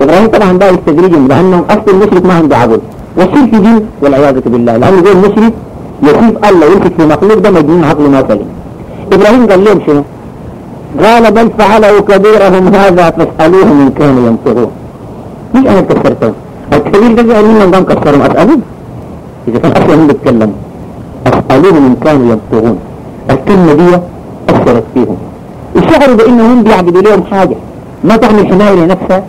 إبراهيم طبعا ده يستدرجهم لأنه أصل المشرك ما عنده عبد والشرك دين والعياذ بالله. لأنه زي المشرك يخيف الله يمسك في مخلوق. ده مجنون عقله ما سليم إبراهيم قال لهم شنو؟ قال بل فعله كبيرهم هذا فاسألوهم إن كانوا ينطقون مش أنا كسرتهم. الكبير ده قال لهم قام كسرهم. أسألوهم إذا كان أصلا هم بيتكلموا. أسألوهم إن كانوا ينطقون. الكلمة دي أثرت فيهم. الشعر بأنهم بيعبدوا لهم حاجة. ما تعمل حماية لنفسها.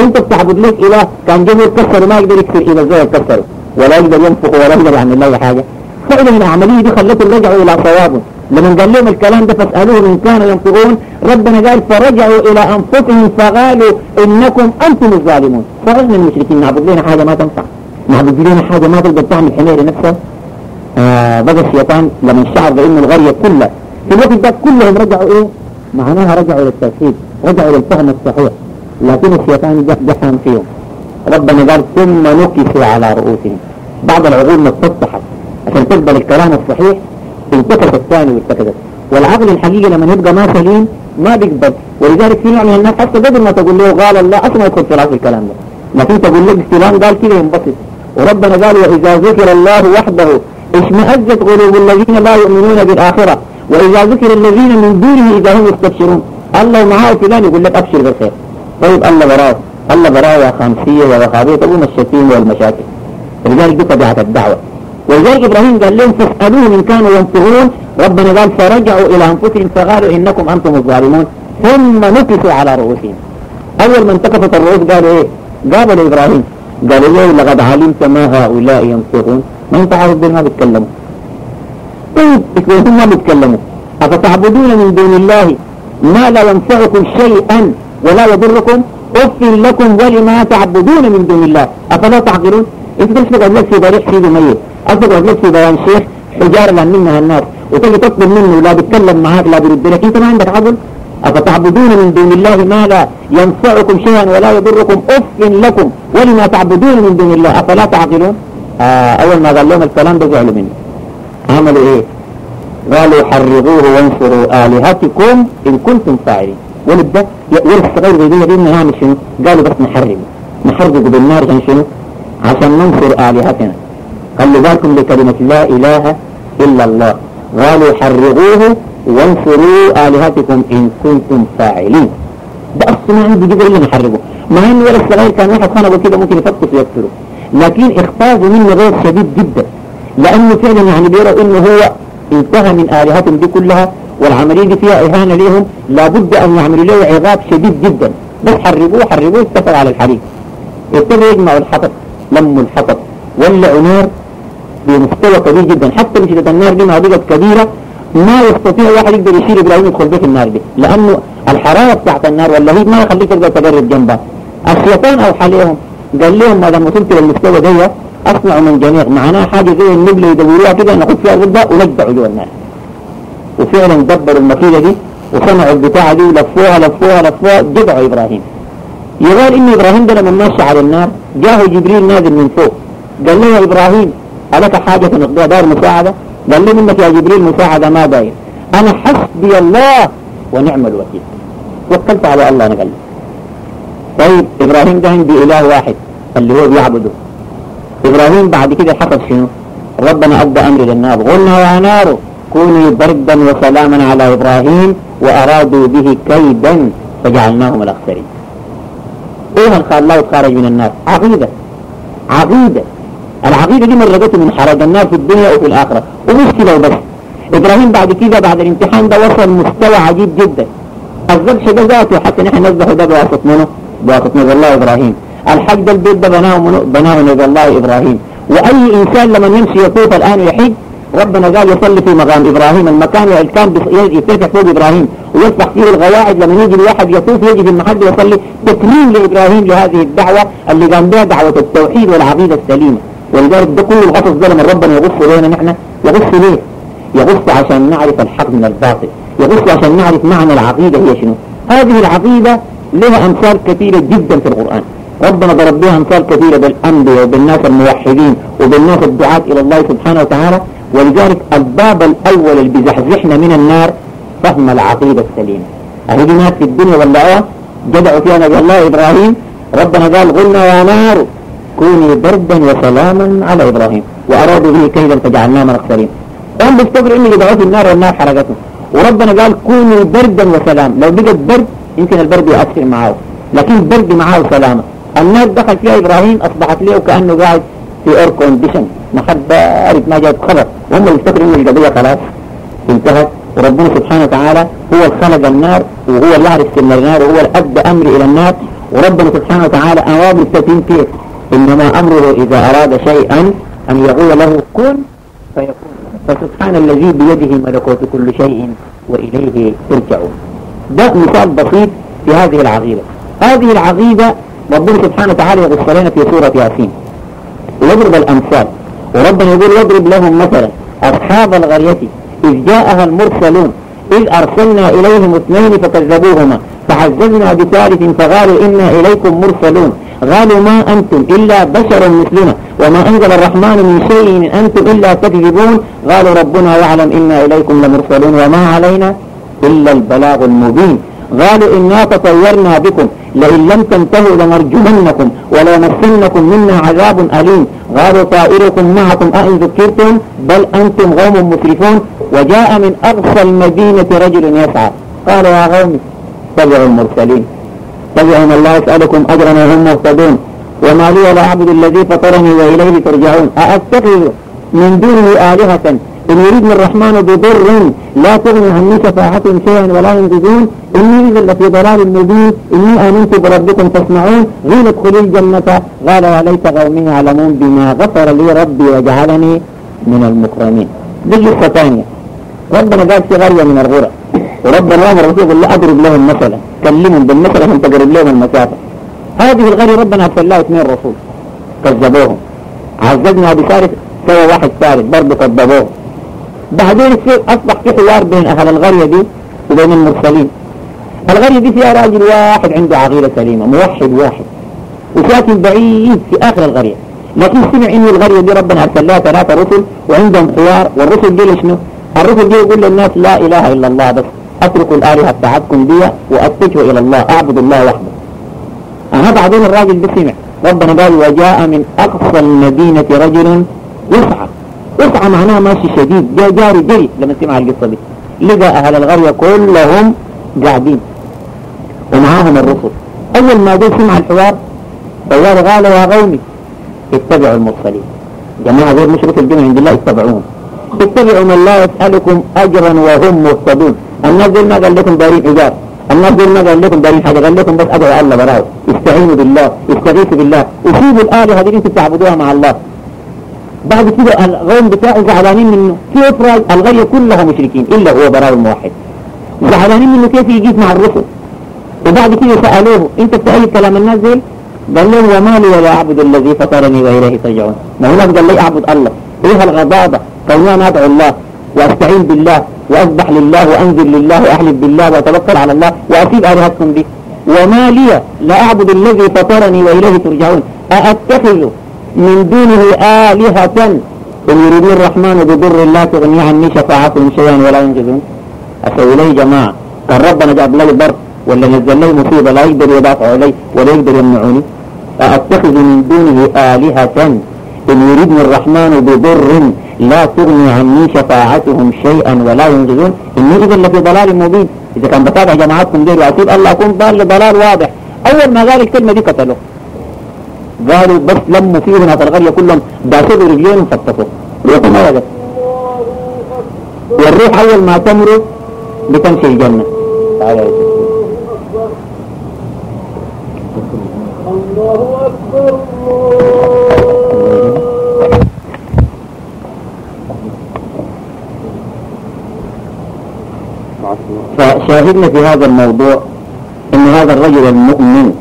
انت بتعبد لك اله كان جميل كسر ما يقدر يكسر إلى زي كسره ولا يقدر ينفخ ولا يقدر يعمل الله حاجة. فإذا العملية دي خلتهم رجعوا إلى صوابه لما قال لهم الكلام ده فاسألوهم إن كانوا ينطقون ربنا قال فرجعوا إلى أنفسهم فقالوا إنكم أنتم الظالمون. فإحنا المشركين نعبد لنا حاجة ما تنفع. نعبد لنا حاجة ما تقدر تعمل حماية لنفسها. آه بقى الشيطان لما شعر بأن الغرية كلها. في الوقت ده كلهم رجعوا إيه؟ معناها رجعوا إلى التوحيد رجعوا إلى الفهم الصحيح لكن الشيطان جحن فيهم. ربنا قال ثم نكسوا على رؤوسهم. بعض العقول ما اتفتحت عشان تقبل الكلام الصحيح انتكس الثاني وارتكست والعقل الحقيقي لما يبقى ما سليم ما بيقبل. ولذلك في نوع من الناس حتى قبل ما تقول له قال الله أصلا يدخل في رأس الكلام ده. لكن تقول له فلان قال كده ينبسط. وربنا قال وإذا ذكر الله وحده اشمئزت قلوب الذين لا يؤمنون بالآخرة. وإذا ذكر الذين من دونه إذا هم يستبشرون. الله معاه فلان يقول لك أبشر بالخير. طيب الله براه. الله براه يا خمسية يا وخابية. تقوم الشتيم والمشاكل. لذلك دي طبيعة الدعوة. ولذلك إبراهيم قال لهم فاسألوهم إن كانوا ينفقون ربنا قال فرجعوا إلى أنفسهم فقالوا إنكم أنتم الظالمون. ثم نكسوا على رؤوسهم. أول ما انتكست الرؤوس قالوا إيه؟ قالوا لابراهيم قالوا له لقد علمت ما هؤلاء ينطقون ما انت عارف ما بيتكلموا. طيب هم ما بيتكلموا أفتعبدون من دون الله ما لا ينفعكم شيئا ولا يضركم؟ أف لكم ولما تعبدون من دون الله. أفلا تعقلون؟ إنت تمسك لك في ضريح سيدي ميت. أصدق لك في بيان شيخ حجار لأن منها الناس وتجي تطلب منه لا بيتكلم معاك لا بيرد لك. أنت ما عندك عقل؟ أفتعبدون من دون الله ما لا ينفعكم شيئا ولا يضركم؟ أف لكم ولما تعبدون من دون الله. أفلا تعقلون؟ آه أول ما قال لهم الكلام ده زعلوا مني. عملوا إيه؟ قالوا حرقوه وانصروا آلهتكم إن كنتم فاعلين. ولد ده ولد الصغير زي بدنا نعمل شنو؟ قالوا بس نحرقه. نحرقه بالنار عشان شنو؟ عشان ننصر آلهتنا. خلوا بالكم لكلمة لا إله إلا الله. قالوا حرقوه وانصروا آلهتكم إن كنتم فاعلين. ده أصلا عنده جبر إلا نحرقه. مع إن ولا الصغير كان واحد خنقه كده ممكن يفكس ويكسره لكن اختازوا منه غير شديد جدا. لأنه فعلا يعني بيروا إنه هو انتهى من آلهتهم دي كلها والعملية دي فيها إهانة لهم لابد أن يعملوا له عقاب شديد جدا. بس حرقوه حرقوه اتفق على الحريق ابتدوا يجمعوا الحطب لموا الحطب. ولعوا نار بمستوى كبير جدا. حتى بشدة النار دي بقت كبيرة ما يستطيع واحد يقدر يشيل إبراهيم يدخل بيت النار دي. لأنه الحرارة بتاعت النار واللهيب ما يخليك تقدر تقرب جنبها. الشيطان أوحى عليهم قال لهم ما دام وصلت للمستوى ده اصنعوا من جميع معناها حاجة زي النبلة يدوروها كده ناخد فيها غدة ونجدعوا جوا النار وفعلا دبروا المكيدة دي وصنعوا البتاعة دي ولفوها لفوها لفوها جدعوا إبراهيم. يقال إن إبراهيم ده لما ماشي على النار جاءه جبريل نازل من فوق. قال له يا إبراهيم ألك حاجة نقضيها دار مساعدة؟ قال لي منك يا جبريل مساعدة ما داير. أنا حسبي الله ونعم الوكيل. وكلت على الله أنا قال طيب إبراهيم ده عندي إله واحد اللي هو بيعبده. إبراهيم بعد كده حصل شنو؟ ربنا أدى أمر للنار. يا نار كوني بردا وسلاما على إبراهيم وأرادوا به كيدا فجعلناهم الأخسرين. إيه الخال الله خارج من النار؟ عقيدة. عقيدة. العقيدة دي مرقته من حرج النار في الدنيا وفي الآخرة. ومش كده وبس. إبراهيم بعد كده بعد الامتحان ده وصل مستوى عجيب جدا. الذبح ده ذاته حتى نحن نذبحه ده بواسطة منه؟ بواسطة نبي الله إبراهيم. الحج ده البيت ده بناه بناه نبي الله إبراهيم. وأي إنسان لما يمشي يطوف الآن ويحج ربنا قال يصلي في مقام إبراهيم. المكان اللي كان يرتفع فوق إبراهيم. ويصبح فيه القواعد لما يجي الواحد يطوف يجي في المحل يصلي. تكريم لإبراهيم لهذه الدعوة اللي قام بها دعوة التوحيد والعقيدة السليمة. ولذلك ده كل الغطس ده لما ربنا يغص لنا نحن يغص ليه؟ يغص عشان نعرف الحق من الباطل. يغص عشان نعرف معنى العقيدة هي شنو. هذه العقيدة لها أمثال كثيرة جدا في القرآن. ربنا ضرب بها أمثال كثيرة بالأنبياء وبالناس الموحدين وبالناس الدعاة إلى الله سبحانه وتعالى ولذلك الباب الأول اللي بيزحزحنا من النار فهم العقيدة السليمة. أهل ناس في الدنيا والدعوة جدعوا فيها نبي الله إبراهيم. ربنا قال قلنا يا نار كوني بردا وسلاما على إبراهيم. وأرادوا به كيدا فجعلناه من الأخسرين هم بيفتكروا إنه يدعوا في النار والنار حرقته. وربنا قال كونوا بردا وسلام لو بقت برد يمكن البرد يؤثر معه. لكن برد معه سلامة النار دخل فيها إبراهيم أصبحت له كأنه قاعد في air condition ما حد بارد ما جاب خبر. وهم يفتكروا إن القضية خلاص. انتهت. وربنا سبحانه وتعالى هو اللي خلق النار وهو اللي يعرف سن النار وهو اللي أدى أمر إلى النار. وربنا سبحانه وتعالى أوامر تتم كيف إنما أمره إذا أراد شيئا أن يقول له كن فيكون. فسبحان الذي بيده ملكوت كل شيء وإليه ترجعون. ده مثال بسيط في هذه العقيدة. هذه العقيدة ربنا سبحانه وتعالى يغص لنا في سورة ياسين. ويضرب الأمثال. وربنا يقول يضرب لهم مثلا أصحاب الغرية إذ جاءها المرسلون. إذ أرسلنا إليهم اثنين فكذبوهما. فعززنا بثالث فقالوا إنا إليكم مرسلون. قالوا ما أنتم إلا بشر مثلنا. وما أنزل الرحمن من شيء إن أنتم إلا تكذبون. قالوا ربنا يعلم إنا إليكم لمرسلون. وما علينا إلا البلاغ المبين. قالوا إنا تطيرنا بكم لئن لم تنتهوا لنرجمنكم وليمسنكم منا عذاب أليم. قالوا طائركم معكم أئن ذكرتم؟ بل أنتم قوم مسرفون. وجاء من أقصى المدينة رجل يسعى. قال يا قوم اتبعوا المرسلين. اتبعوا الله يسألكم أجرا وهم مهتدون. وما لي لا أعبد الذي فطرني وإليه ترجعون. أأتخذ من دونه آلهة؟ إن يريدني الرحمن بضر لا تغني عني شفاعتهم شيئا ولا ينقذون إني إذا لفي ضلال مبين. إني آمنت بربكم فاسمعون. غير ادخلوا الجنة. قال يا ليت قومي يعلمون بما غفر لي ربي وجعلني من المكرمين. دي قصة ثانية ربنا قال في غرية من الغرى وربنا أمر الرسول قال لا أضرب لهم مثلا. كلمهم بالمثل عشان تقرب لهم المسافة. هذه الغري ربنا لها اثنين رسول. كذبوهم. عززنا بثالث سوى واحد ثالث برضه كذبوه بعدين يصير أصبح في حوار بين أهل القريه دي وبين المرسلين. القريه دي فيها راجل واحد عنده عقيدة سليمة موحد واحد. وساكن بعيد في آخر القريه لكن سمع إنه القريه دي ربنا ارسل لها ثلاثة رسل وعندهم حوار. والرسل دي شنو؟ الرسل دي يقول للناس لا إله إلا الله بس اتركوا الآلهة بتاعتكم دي واتجهوا إلى الله اعبدوا الله وحده. أنا بعدين الراجل ده سمع. ربنا قال وجاء من أقصى المدينة رجل يسعى. يسعى معناها ماشي شديد. جاء جاري جري لما سمع القصة دي. لقى أهل القرية كلهم قاعدين. ومعاهم الرسل. أول ما جاء سمع الحوار فقال قال يا قومي اتبعوا المرسلين. جماعة غير مشرك الجنة عند الله اتبعوهم. اتبعوا من لا يسألكم أجرا وهم مهتدون. الناس دول ما قال لكم دارين حجاب. الناس دول ما قال لكم دارين حاجة. قال لكم بس أدعوا الله براو استعينوا بالله. استغيثوا بالله. وسيبوا الآلهة دي أنتم تعبدوها مع الله. بعد كده القوم بتاعه زعلانين منه. كيف راي الغرية كلها مشركين إلا هو براو الموحد. زعلانين منه كيف يجيب مع الرسل؟ وبعد كده سألوه أنت بتأيد كلام الناس دول قال لهم وما لي ولا أعبد الذي فطرني وإليه ترجعون. ما هو قال لي أعبد الله. إيه الغضاضة؟ كونان أدعو الله وأستعين بالله وأسبح لله وأنزل لله وأحلف بالله وأتوكل على الله وأسيب آلهتكم به. وما لي لا أعبد الذي فطرني وإليه ترجعون. أأتخذ من دونه آلهة. إن يريدني الرحمن بضر لا تغني عني شفاعتهم شيئا ولا ينجزون. أسوي لي جماعة. كان ربنا جاب لي برد. ولا نزل لي مصيبة. لا يقدر يدافع علي ولا يقدر يمنعوني. أأتخذ من دونه آلهة. إن يريدني الرحمن بضر لا تغني عني شفاعتهم شيئا ولا ينجزون. إني إذا لفي ضلال مبين. إذا كان بتابع جماعتكم دي وأسيب الله أكون ضال ضلال واضح. أول ما قال الكلمة دي قتلوه. قالوا بس لموا فيه ناس القرية كلهم. داسوا رجلين فطفوا روحوا ما وجد والروح أول ما تمروا بتمشي الجنة. تعالى. يا. الله أكبر فشاهدنا في هذا الموضوع إن هذا الرجل المؤمن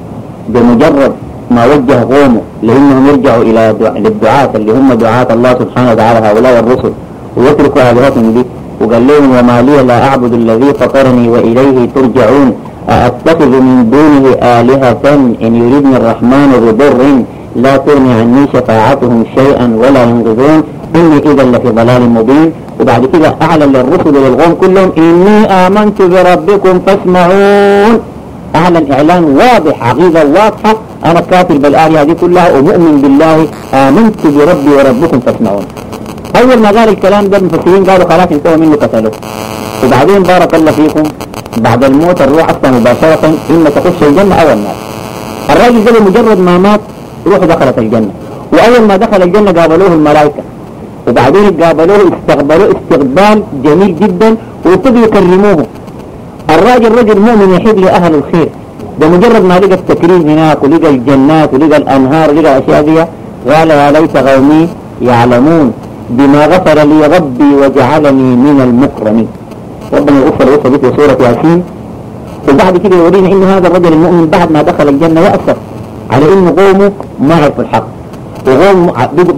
بمجرد ما وجه قومه لأنهم يرجعوا إلى دع- للدعاة اللي هم دعاة الله سبحانه وتعالى هؤلاء الرسل. ويتركوا آلهتهم دي. وقال لهم وما لي لا أعبد الذي فطرني وإليه ترجعون. أأتخذ من دونه آلهة إن يردني الرحمن بضر لا تغني عني شفاعتهم شيئا ولا ينقذون. إني إذا لفي ضلال مبين. وبعد كده أعلن للرسل للغون كلهم إني آمنت بربكم فاسمعون. أعلن إعلان واضح عقيدة واضحة أنا كافر بالآية هذه كلها ومؤمن بالله. آمنت بربي وربكم فاسمعون. أول ما قال الكلام ده المفسرين قالوا خلاص انتهوا منه قتلوه وبعدين بارك الله فيكم. بعد الموت الروح أصلا مباشرة. إما تخش الجنة أو النار الراجل ده بمجرد ما مات روحه دخلت الجنة. وأول ما دخل الجنة قابلوه الملائكة. وبعدين قابلوه استقبلوه استقبال جميل جدا. وابتدوا يكرموه. الراجل رجل مؤمن يحب لأهل الخير. بمجرد ما لقى التكريم هناك ولقى الجنات ولقى الأنهار ولقى الأشياء دي قال يا ليت قومي يعلمون بما غفر لي ربي وجعلني من المكرمين. ربنا يغفر وصل في سورة ياسين. وبعد كده يورينا إن هذا الرجل المؤمن بعد ما دخل الجنة يأسف على انه قومه ما عرفوا الحق. وقومه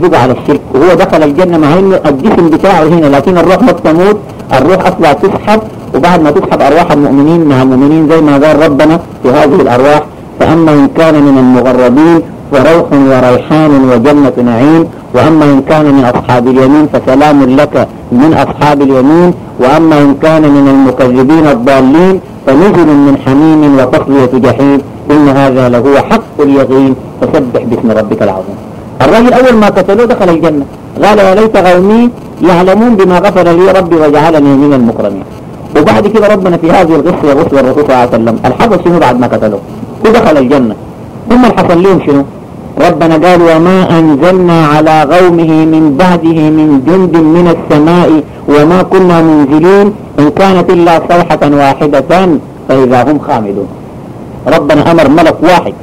بقى على الشرك. وهو دخل الجنة مع إنه الجسم بتاعه هنا لكن الروح ما تموت الروح أصلا تسحب وبعد ما تسحب أرواح المؤمنين مع المؤمنين زي ما قال ربنا في هذه الأرواح فأما إن كان من المغربين وروح وريحان وجنة نعيم وأما إن كان من أصحاب اليمين فسلام لك من أصحاب اليمين وأما إن كان من المكذبين الضالين فنزل من حميم وتصلية جحيم. إن هذا لهو حق اليقين. فسبح باسم ربك العظيم. الرجل أول ما قتلوه دخل الجنة. قال يا ليت قومي يعلمون بما غفر لي ربي وجعلني من المكرمين. وبعد كده ربنا في هذه القصة يغسل الرسول صلى الله عليه وسلم الحدث شنو بعد ما قتلوه ودخل الجنة. ثم الحصل لهم شنو؟ ربنا قال وما أنزلنا على قومه من بعده من جند من السماء وما كنا منزلين إن كانت إلا صيحة واحدة فإذا هم خامدون. ربنا أمر ملك واحد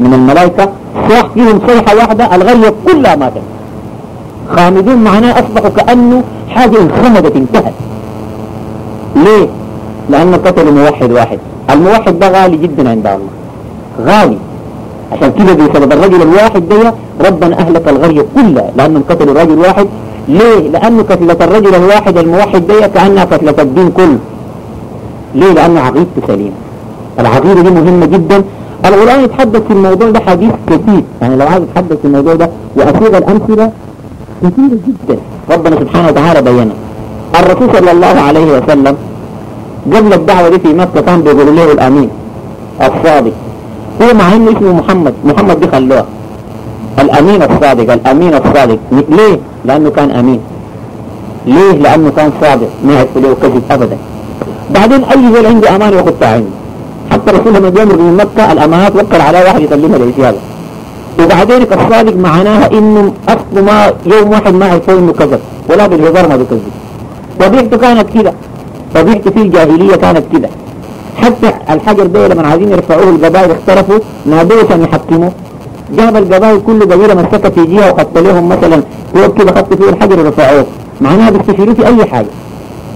من الملائكة صاح فيهم صيحة واحدة الغرية كلها ماتت. خامدون معناه أصبحوا كأنه حاجة انخمدت انتهت. ليه؟ لأنه قتلوا موحد واحد. الموحد ده غالي جدا عند الله. غالي. عشان كده بسبب الرجل الواحد ده ربنا أهلك الغرية كلها لأنهم قتلوا رجل واحد ليه؟ لأنه قتلة الرجل الواحد الموحد ده كأنها قتلة الدين كله. ليه؟ لأنه عقيدته سليمة العقيدة دي مهمة جدا. القرآن يتحدث في الموضوع ده حديث كثير. يعني لو عايز يتحدث في الموضوع ده وأصيغ الأمثلة كثيرة جدا. ربنا سبحانه وتعالى بينها الرسول صلى الله عليه وسلم قبل الدعوة دي في مكة كان بيقولوا له الأمين الصادق. هو مع إنه اسمه محمد محمد دي خلوها. الأمين الصادق الأمين الصادق. ليه؟ لأنه كان أمين. ليه؟ لأنه كان صادق. ما يعرف له كذب ابدا. بعدين اي زول عنده أمان ياخذها عنده حتى الرسول لما بيمر من مكة الأمانات وكل على واحد يسلمها للزياده وبعدين الصادق معناها إنه أصله ما يوم واحد ما عرفوا انه كذب ولا بالهزار ما بيكذب طبيعته كانت كده. طبيعته في الجاهلية كانت كده. حتى الحجر ده لما عايزين يرفعوه القبائل اختلفوا نادوه عشان يحكموا جاب القبائل كل قبيله مسكت في جهة وخط لهم مثلا فوق كده خط فيه الحجر ورفعوه. معناها بيستشيروا في أي حاجة.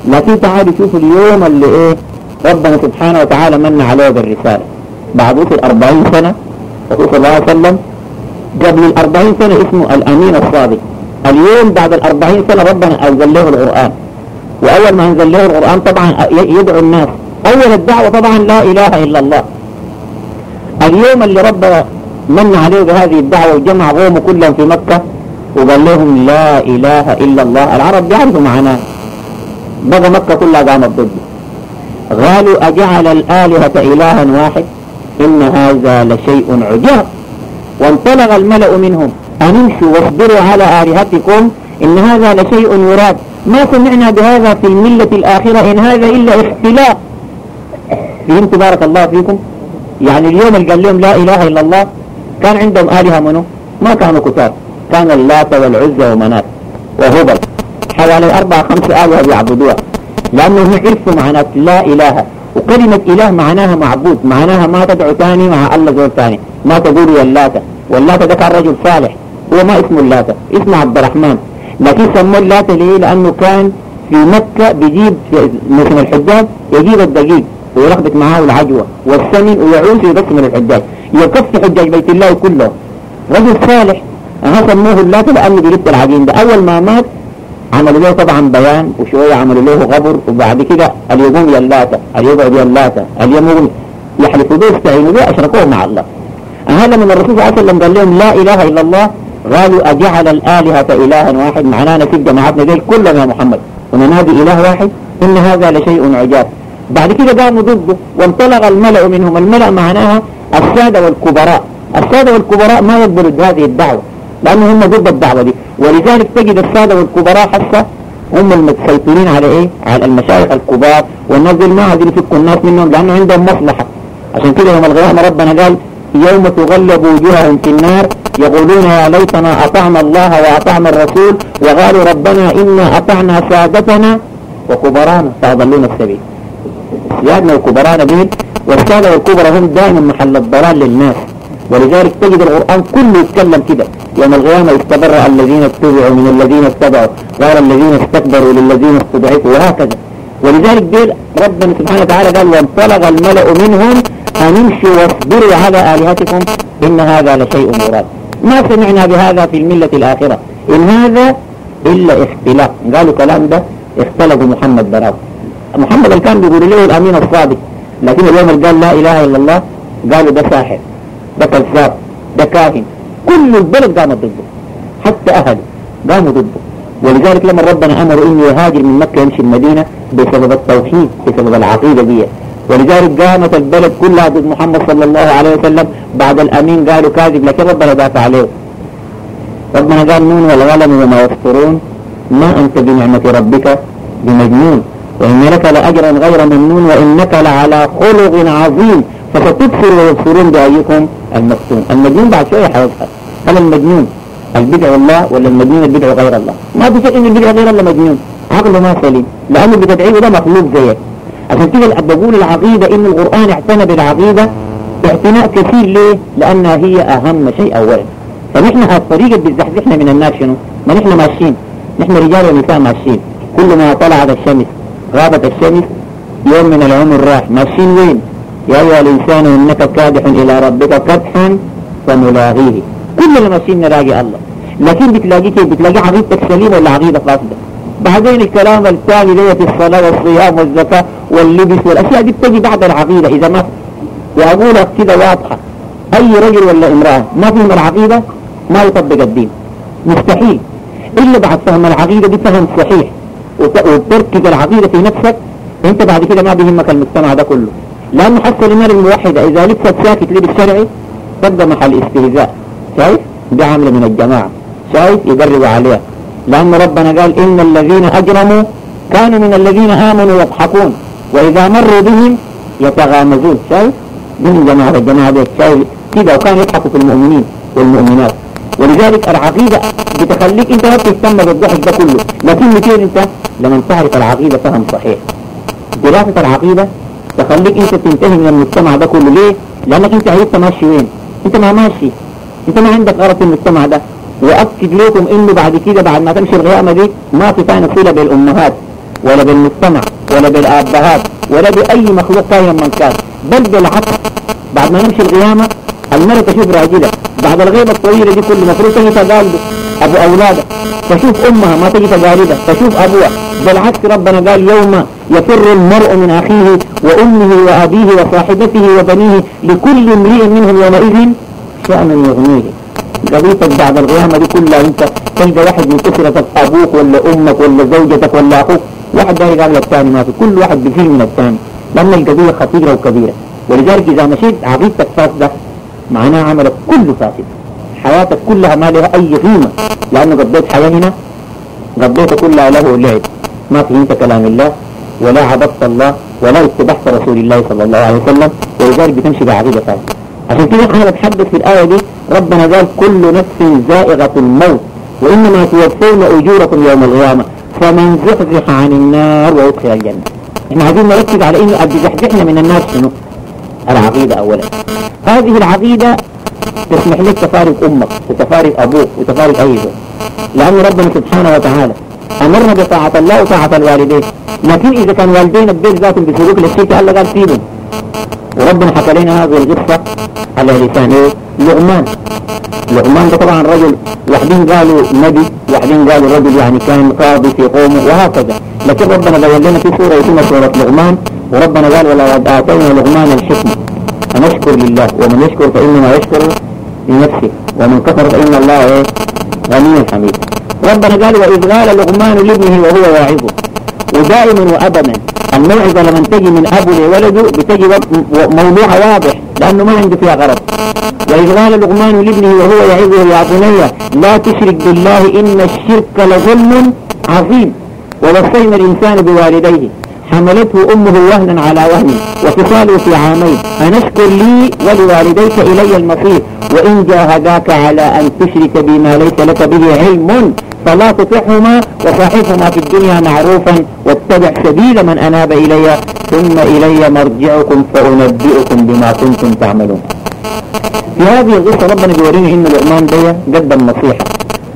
لكن تعالوا شوفوا اليوم اللي إيه ربنا سبحانه وتعالى من عليه بالرسالة. بعد وصل 40 سنة الرسول صلى الله عليه وسلم قبل ال 40 سنة اسمه الأمين الصادق. اليوم بعد ال 40 سنة ربنا أنزل له القرآن. وأول ما انزل له القرآن طبعا يدعو الناس. أول الدعوة طبعا لا إله إلا الله. اليوم اللي ربنا من عليه بهذه الدعوة وجمع قومه كلهم في مكة وقال لهم لا إله إلا الله. العرب بيعرفوا معناه. بقى مكة كلها قامت ضده. قالوا أجعل الآلهة إلها واحد؟ إن هذا لشيء عجاب. وانطلق الملأ منهم. أن امشوا واصبروا على آلهتكم. إن هذا لشيء يراد ما سمعنا بهذا في الملة الآخرة إن هذا إلا اختلاف فهمت بارك الله فيكم. يعني اليوم اللي قال لهم لا إله إلا الله كان عندهم آلهة منه ما كانوا كتار كان اللات والعزى ومنات وهبل. حوالي أربع خمس آلهة بيعبدوها. لأنهم عرفوا معنات لا إله. وكلمة إله معناها معبود معناها ما تدعو ثاني مع الله زول ثاني. ما تقولوا يا اللاتة واللاتة ده كان رجل صالح. هو ما اسمه اللاتة اسمه عبد الرحمن. لكن سموه اللاتة ليه؟ لأنه كان في مكة بيجيب مثل الحجاج يجيب الدقيق ويلخبط معاه العجوة والسمن ويعوز يقسم الحجاج. يكفي حجاج بيت الله كله. رجل صالح أنا سموه اللات لأنه بيلت العجين ده. أول ما مات عملوا له طبعا بيان وشوية عملوا له غبر وبعد كده اللاتة اليقعد يا اللاتة اليوم يحلفوا به يستعينوا به أشركوه مع الله. هذا من الرسول صلى الله عليه وسلم قال لهم لا إله إلا الله قالوا أجعل الآلهة إلها واحد. معناه نسيب جماعتنا ذي كلهم يا محمد. وننادي إله واحد. إن هذا لشيء عجاب. بعد كده قاموا ضده وانطلق الملأ منهم. الملأ معناها السادة والكبراء. السادة والكبراء ما يقبلوا هذه الدعوة لأنه هم ضد الدعوة دي. ولذلك تجد السادة والكبراء حتى هم المتسيطرين على إيه؟ على المشايخ الكبار. والناس دول ما عايزين يفكوا الناس منهم لأنه عندهم مصلحة. عشان كده يوم القيامة ربنا قال يوم تغلب وجوههم في النار. يقولون يا ليتنا أطعنا الله وأطعنا الرسول وقالوا ربنا إنا أطعنا سادتنا وكبرانا فأضلونا السبيل. سيادنا وكبرانا دين والسادة والكبراء هم دائما محل الضلال للناس. ولذلك تجد القرآن كله يتكلم كده. يوم القيامة استبرأ الذين اتبعوا من الذين اتبعوا غير الذين استكبروا للذين استضعفوا وهكذا. ولذلك دير ربنا سبحانه وتعالى قال وانطلق الملأ منهم أن امشوا واصبروا على آلهتكم إن هذا لشيء مراد. ما سمعنا بهذا في الملة الآخرة. إن هذا إلا اختلاف. قالوا كلام ده اختلفوا محمد براو. محمد كان بيقول له الأمين الصادق. لكن اليوم اللي قال لا إله إلا الله قالوا ده ساحر ده كذاب ده كاهن. كل البلد قامت ضده. حتى أهله قاموا ضده. ولذلك لما ربنا أمره إنه يهاجر من مكة يمشي المدينة بسبب التوحيد بسبب العقيدة دي. ولذلك قامت البلد كلها ضد محمد صلى الله عليه وسلم بعد الأمين قالوا كاذب لكن ربنا دافع عليه. ربنا قال نون والغلم وما يسطرون ما أنت بنعمة ربك بمجنون. وإن لك لأجرا غير ممنون وإنك لعلى خلق عظيم. فستبصر ويبصرون بأيكم المفتون. المجنون بعد شوية حيظهر. هل المجنون البدع الله ولا المجنون البدع غير الله؟ ما في شيء البدع غير الله مجنون. عقله ما سليم. لأنه بتدعيه ده مخلوق زيك. عشان كده بقول العقيدة إن القرآن اعتنى بالعقيدة اعتناء كثير ليه؟ لأنها هي أهم شيء أولا. فنحن الطريقة بتزحزحنا من الناس شنو؟ ما نحن ماشيين. نحن رجال ونساء ماشيين. كل ما طلعت الشمس غابت الشمس يوم من العمر راح. ماشيين وين؟ يا أيها الإنسان إنك كادح إلى ربك كدحا فملاغيه كلنا ماشيين نلاقي الله. لكن بتلاقيه بتلاقي عقيدتك سليمة ولا عقيدة فاسدة بعدين الكلام الثاني زي في الصلاة والصيام والزكاة واللبس والأشياء دي بتجي بعد العقيدة إذا ما وأقولها كده واضحة. أي رجل ولا امرأة ما فهم العقيدة ما يطبق الدين. مستحيل. إلا بعد فهم العقيدة دي فهم صحيح. وتركز العقيدة في نفسك أنت بعد كده ما بيهمك المجتمع ده كله. لأنه حتى الإيمان الموحدة. إذا لبست ساكت لبس شرعي تبقى محل استهزاء. شايف؟ دي عاملة من الجماعة. شايف؟ يقرب عليها. لأن ربنا قال إن الذين أجرموا كانوا من الذين آمنوا يضحكون وإذا مروا بهم يتغامزون. شايف؟ من الجماعة؟ الجماعة دي شايف؟ كده وكانوا يضحكوا في المؤمنين والمؤمنات. ولذلك العقيدة بتخليك أنت ما تهتم بالضحك ده كله. لكن مثير أنت؟ لما تعرف العقيدة فهم صحيح. دراسة العقيدة تخليك أنت تنتهي من المجتمع ده كله. ليه؟ لأنك أنت عرفت ماشي وين. أنت ما ماشي. أنت ما عندك غرض في المجتمع ده. واكد لكم إنه بعد كده بعد ما تمشي القيامة دي ما في ثاني صلة بالأمهات ولا بالمجتمع ولا بالآبهات ولا بأي مخلوق كائن من كان. بل بالعكس بعد ما نمشي القيامة المرأة تشوف راجلة. بعد الغيبة الطويلة دي كله المفروض تجي تقالده أبو اولادها تشوف أمها ما تجي تقالدها تشوف أبوها. بالعكس ربنا قال يوم يفر المرء من أخيه وأمه وأبيه وصاحبته وبنيه لكل امرئ منهم يومئذ شأن يغنيه. قضيتك بعد القيامة دي كلها انت. تلقى واحد من اسرتك أبوك ولا أمك ولا زوجتك ولا أخوك؟ واحد ده يقابل الثاني ما في. كل واحد بفيه من الثاني لأن القضية خطيرة وكبيرة. ولذلك إذا مشيت عقيدتك فاسدة معناها عملك كله فاسد. حياتك كلها ما لها أي قيمة. لأنه قضيت حياة هنا قضيت كلها له لعب. ما فهمت كلام الله ولا عبدت الله ولا اتبعت رسول الله صلى الله عليه وسلم. ولذلك بتمشي بعقيدة فاسدة. عشان كده إحنا بنتحدث في الآية دي ربنا قال كل نفس زائغة الموت وإنما توفون أجوركم يوم القيامة فمن زحزح عن النار ويدخل الجنة. إحنا عايزين نركز على إنه قد زحزحنا من الناس شنو؟ العقيدة اولا. هذه العقيدة تسمح لك تفارق أمك وتفارق أبوك وتفارق أي زوج. لأن ربنا سبحانه وتعالى أمرنا بطاعة الله وطاعة الوالدين. لكن إذا كان والدين البيت ذاتهم بسلوك للشرك الله قال سيبهم وربنا حكى لنا هذه القصة على لسان إيه لغمان لغمان ده طبعا رجل واحدين قالوا نبي واحدين قالوا رجل يعني كان قاضي في قومه وهكذا. لكن ربنا بين لنا في سورة اسمها سورة لغمان وربنا قال ولقد آتينا لغمان الحكمة. أن أشكر لله. ومن يشكر فإنما يشكر لنفسه. ومن كفر فإن الله إيه؟ غني حميد. ربنا قال وإذ قال لقمان لابنه وهو واعظه ودائما وأبدا الموعظة لما تجي من أبو لولده بتجي موضوع واضح لأنه ما عنده فيها غرض. وإذ قال لقمان لابنه وهو يعظه يا بني لا تشرك بالله إن الشرك لظلم عظيم. ووصينا الإنسان بوالديه. حملته أمه وهنا على وهن وفصاله في عامين. أنشكر لي ولوالديك إلي المصير وإن جاهداك على أن تشرك بما ليس لك به علم. فلا تطعهما وصاحبهما في الدنيا معروفا واتبع سبيل من أناب إلي ثم إلي مرجعكم فأنبئكم بما كنتم تعملون. في هذه القصة ربنا بيورينا إن الإمام دي قدم نصيحة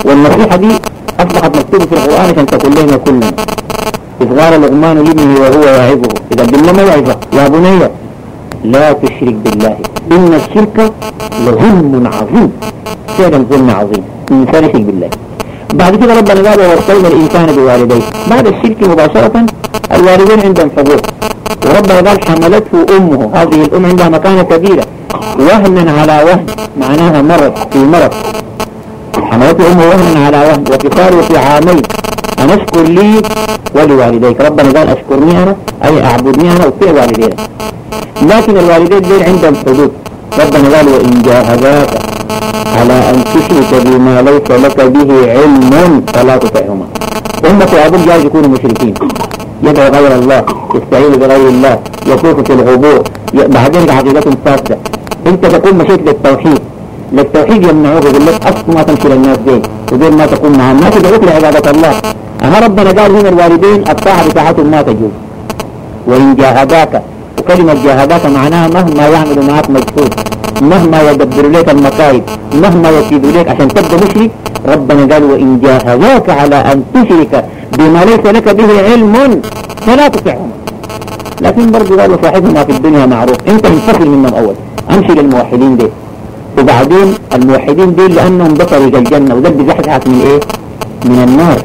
والنصيحة دي أصبحت مكتوبة في القرآن عشان تكون لنا كلنا. إذ قال لقمان لابنه وهو يعظه إذا قلنا موعظة يا بني لا تشرك بالله. إن الشرك لظلم عظيم. فعلا ظلم عظيم. الإنسان يشرك بالله. بعد كده ربنا قال ووصينا الإنسان بوالديه. بعد الشرك مباشرة الوالدين عندهم حقوق. وربنا قال حملته أمه. هذه الأم عندها مكانة كبيرة. وهنا على وهن معناها مرض في مرض. حملته أمه وهنا على وهن وفصاله في عامين. أن أشكر لي ولوالديك. ربنا قال أشكرني أنا أي أعبدني أنا وفي والدينا. لكن الوالدين دول عندهم حدود. ربنا قال وإن جاهداك على أن تشرك بما ليس لك به علم فلا تطعهما. أمك وأبوك جايز يكونوا مشركين. يدعو غير الله يستعين بغير الله يطوف في الغبور بعدين عقيدتهم فاسدة. إنت تكون مشيت للتوحيد. للتوحيد يمنعوك يقول لك أصلا ما تمشي للناس دين ودين ما تقوم معهم ما تدعوك لعبادة الله. أما ربنا قال هنا الوالدين الطاعة بتاعتهم ما تجوز. وإن جاهداك وكلمة جاهداك معناها مهما يعملوا معك مجهود مهما يدبر لك المصائب مهما يكيد لك عشان تبقى مشرك ربنا قال وإن جاهداك على أن تشرك بما ليس لك به علم فلا تطعهما. لكن برضو قالوا صاحبهما في الدنيا معروف أنت منفصل منهم أول. أمشي للموحدين دي. وبعدين الموحدين دي لأنهم ده طريق الجنة وده بيزحزحك من إيه؟ من النار.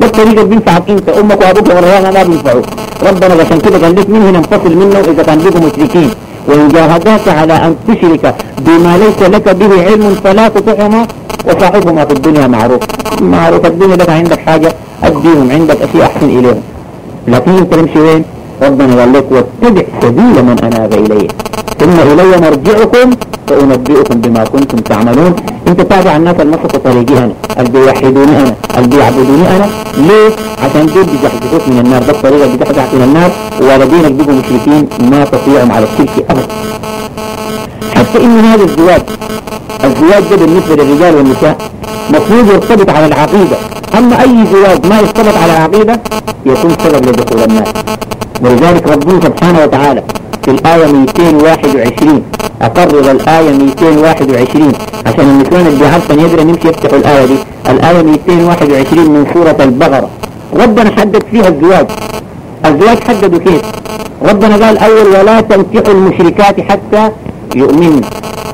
ده الطريق اللي بينفعك أنت أمك وأبوك وريانا ما بينفعوك. ربنا عشان كده قال لك من هنا انفصل منه إذا كان بيكم مشركين. وإن جاهداك على أن تشرك بما ليس لك به علم فلا تطعهما وصاحبهما في الدنيا معروف. معروف الدنيا لك عندك حاجة أديهم عندك أشياء أحسن إليهم. لكن أنت تمشي وين؟ ربنا قال لك واتبع سبيل من أناب إليه ثم إلي مرجعكم فأنبئكم بما كنتم تعملون. إنت تابع الناس المسك طريقي أنا. اللي بيوحدوني أنا. اللي بيعبدوني أنا. ليه؟ عشان دول بيجحدوك من النار. ده الطريقة اللي بيجحدك من النار. والذين بيجوا مشركين ما تطيعهم على الشرك ابدا. حتى إن هذا الزواج الزواج ده بالنسبة للرجال والنساء مفروض يرتبط على العقيدة. أما أي زواج ما يرتبط على العقيدة يكون سبب لدخول النار. ولذلك ربنا سبحانه وتعالى في الآية 221 أقرر الآية 221 عشان النسوان اللي عارفة يقدر نمشي يفتحوا الآية دي. الآية 221 من سورة البقرة. ربنا حدد فيها الزواج. الزواج حددوا كيف؟ ربنا قال أول ولا تنكحوا المشركات حتى يؤمنوا.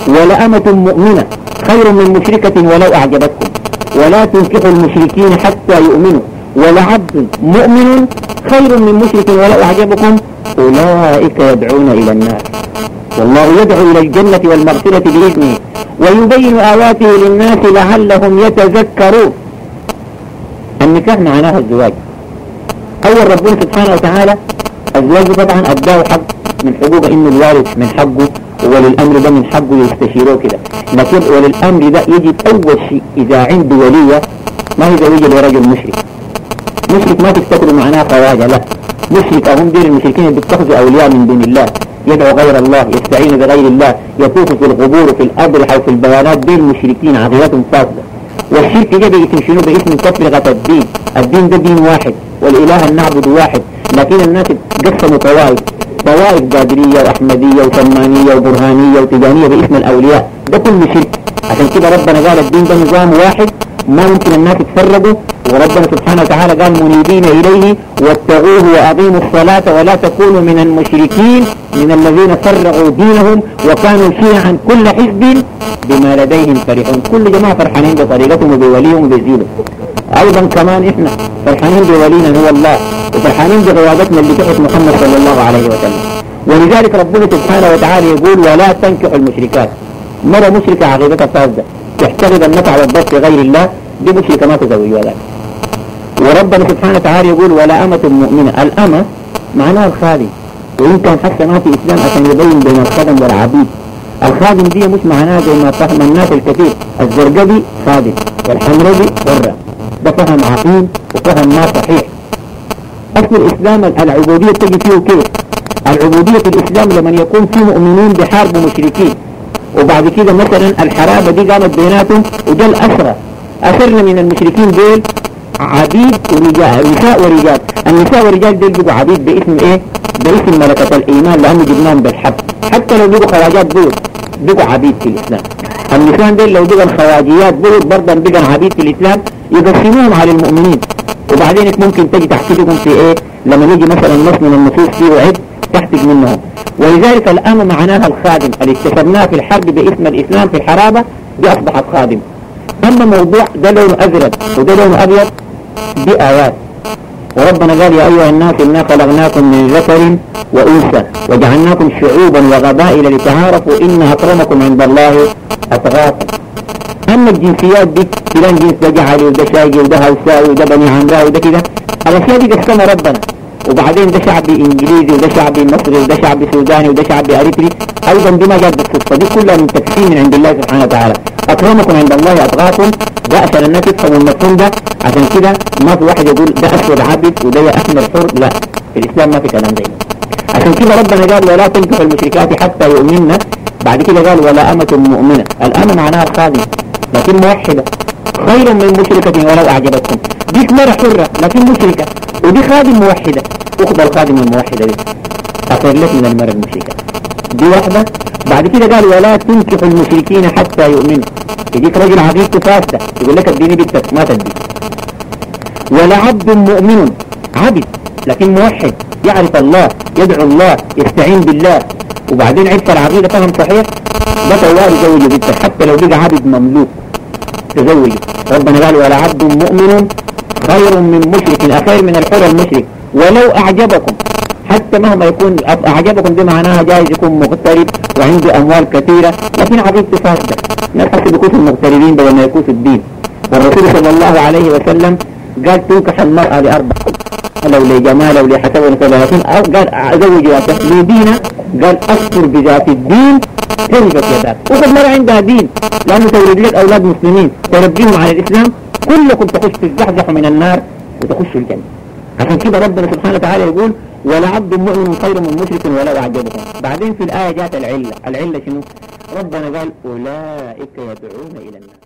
ولأمة مؤمنة خير من مشركة ولو أعجبتكم. ولا تنكحوا المشركين حتى يؤمنوا. ولعبد مؤمن خير من مشرك ولو أعجبكم أولئك يدعون إلى النار. والله يدعو إلى الجنة والمغفرة بإذنه ويبين آياته للناس لعلهم يتذكرون. النكاح معناها الزواج. أول ربنا سبحانه وتعالى الزواج طبعا أداه حق من حقوق إن الوارث من حقه وللأمر ده من حقه يستشيروه كده. لكن وللأمر ده يجب أول شيء إذا عنده ولية ما هي زوجة لرجل مشرك. مشرك ما تفتكروا معناها خواجة لا. مشرك هم دين المشركين بيتخذوا أولياء من دون الله يدعو غير الله يستعين بغير الله يطوف في القبور في الأضرحة وفي البيانات. دين المشركين عقيدتهم فاسدة. والشرك ده بيتم شنو؟ باسم تفرغة الدين. الدين ده دين واحد والإله النعبد واحد. لكن الناس قسموا طوائف طوائف قادرية وأحمدية وثمانية وبرهانية وتجانية باسم الأولياء. ده كله شرك. عشان كده ربنا قال الدين ده نظام واحد. ممكن الناس يتفرقوا وربنا سبحانه وتعالى قال منيبين إليه واتقوه وأقيموا الصلاة ولا تكونوا من المشركين من الذين فرغوا دينهم وكانوا شيعا كل حزب بما لديهم فرحون. كل جماعة فرحانين بطريقتهم وبوليهم وبزينهم. أيضا كمان إحنا فرحانين بولينا هو الله وفرحانين بغيابتنا اللي تحت محمد صلى الله عليه وسلم. ولذلك ربنا سبحانه وتعالى يقول ولا تنكحوا المشركات. مرة مشركة عقيدتها فاسدة تحترز النفع والضر في غير الله دي مشركة ما تزوجها ذلك وربنا سبحانه وتعالى يقول ولا أمة مؤمنة. الأمة معناها الخادم. وإن كان حتى ما في إسلام عشان يبين بين الخادم والعبيد. الخادم دي مش معناها زي ما فهم الناس الكثير. الزرقبي خادم والحمربي حرة ده فهم عقيم وفهم ما صحيح. أصل الإسلام العبودية تجي فيه كيف العبودية في الإسلام لما يكون في مؤمنين بحارب مشركين. وبعد كده مثلا الحرابة دي قامت بيناتهم وجا الأسرة أسرنا من المشركين دول عبيد ورجال نساء ورجال. النساء والرجال دول بيبقوا عبيد باسم إيه؟ باسم ملكة الإيمان لأنه جبناهم بالحب حتى لو بيبقوا خواجات بيض بيبقوا عبيد في الإسلام. النساء دول لو بيبقوا الخواجيات بيض برضه بيبقوا عبيد في الإسلام يقسموهم على المؤمنين. وبعدين ممكن تجي تحتجهم في إيه؟ لما نيجي مثلا نص من النصوص فيه وعد تحتج منهم ولذلك الآن معناها الخادم. اللي اكتسبناه في الحرب باسم الإسلام في الحرابة دي أصبحت خادم. أما موضوع ده لونه أزرق وده لونه أبيض دي آيات وربنا قال يا أيها الناس إنا خلقناكم من ذكر وأنثى وجعلناكم شعوبا وغبائل لتعارفوا إن أكرمكم عند الله أتقاكم. أما الجنسيات دي فلان جنس ده جعلي وده شاقي وده هوساوي وده بني عمراء وده كده. الأشياء دي قسمها ربنا. وبعدين ده شعبي إنجليزي وده شعبي مصري وده شعبي سوداني وده شعبي أريتري. أيضا دي ما جت بالصدفه دي كلها من تكفين من عند الله سبحانه وتعالى. أكرمكم عند الله اتقاكم ده عشان الناس يفهموا المفهوم ده. عشان كده ما في واحد يقول ده أسود عبد وده احمر حر. لا في الإسلام ما في كلام زي عشان كده ربنا قال ولا تنكحوا المشركات حتى يؤمنن. بعد كده قال ولا أمة مؤمنة. الأمة معناها الخادم لكن موحدة. خير من مشركة ولو أعجبتكم. دي مرة حرة لكن مشركة. ودي خادم موحدة. أخذ الخادم الموحدة دي. أخير لك من المرة المشركة. دي واحدة. بعد كده قال ولا تنكحوا المشركين حتى يؤمنوا. يجيك رجل عبيد فاسدة. يقول لك اديني بنتك ما تدي ولا عبد مؤمن عبد لكن موحد. يعرف الله يدعو الله يستعين بالله. وبعدين عرف العقيدة فهم صحيح؟ ده طوال يزوج بنتك حتى لو بقى عبد مملوك. تزوجه. ربنا قال ولا عبد مؤمن خير من مشرك أخير من الحر المشرك. ولو أعجبكم حتى مهما يكون أعجبكم دي معناها جايز يكون مغترب وعنده أموال كثيرة لكن عقيدته فاسدة نفس بكوس المغتربين بدل ما يكون الدين. والرسول صلى الله عليه وسلم قال تنكح المرأة لأربع لو لجمال أو لحسب ولكن قال أزوجها لدينا قال أذكر بذات الدين تربت يداك وقد مرة عندها دين. لأنه تولد لك أولاد مسلمين تربيهم على الإسلام كلكم تخش تزحزحوا من النار وتخشوا الجنة. عشان كده ربنا سبحانه وتعالى يقول ولا عبد مؤمن خير من مشرك ولو أعجبكم بعدين في الآية جاءت العلة. العلة شنو؟ ربنا قال أولئك يدعون إلى النار.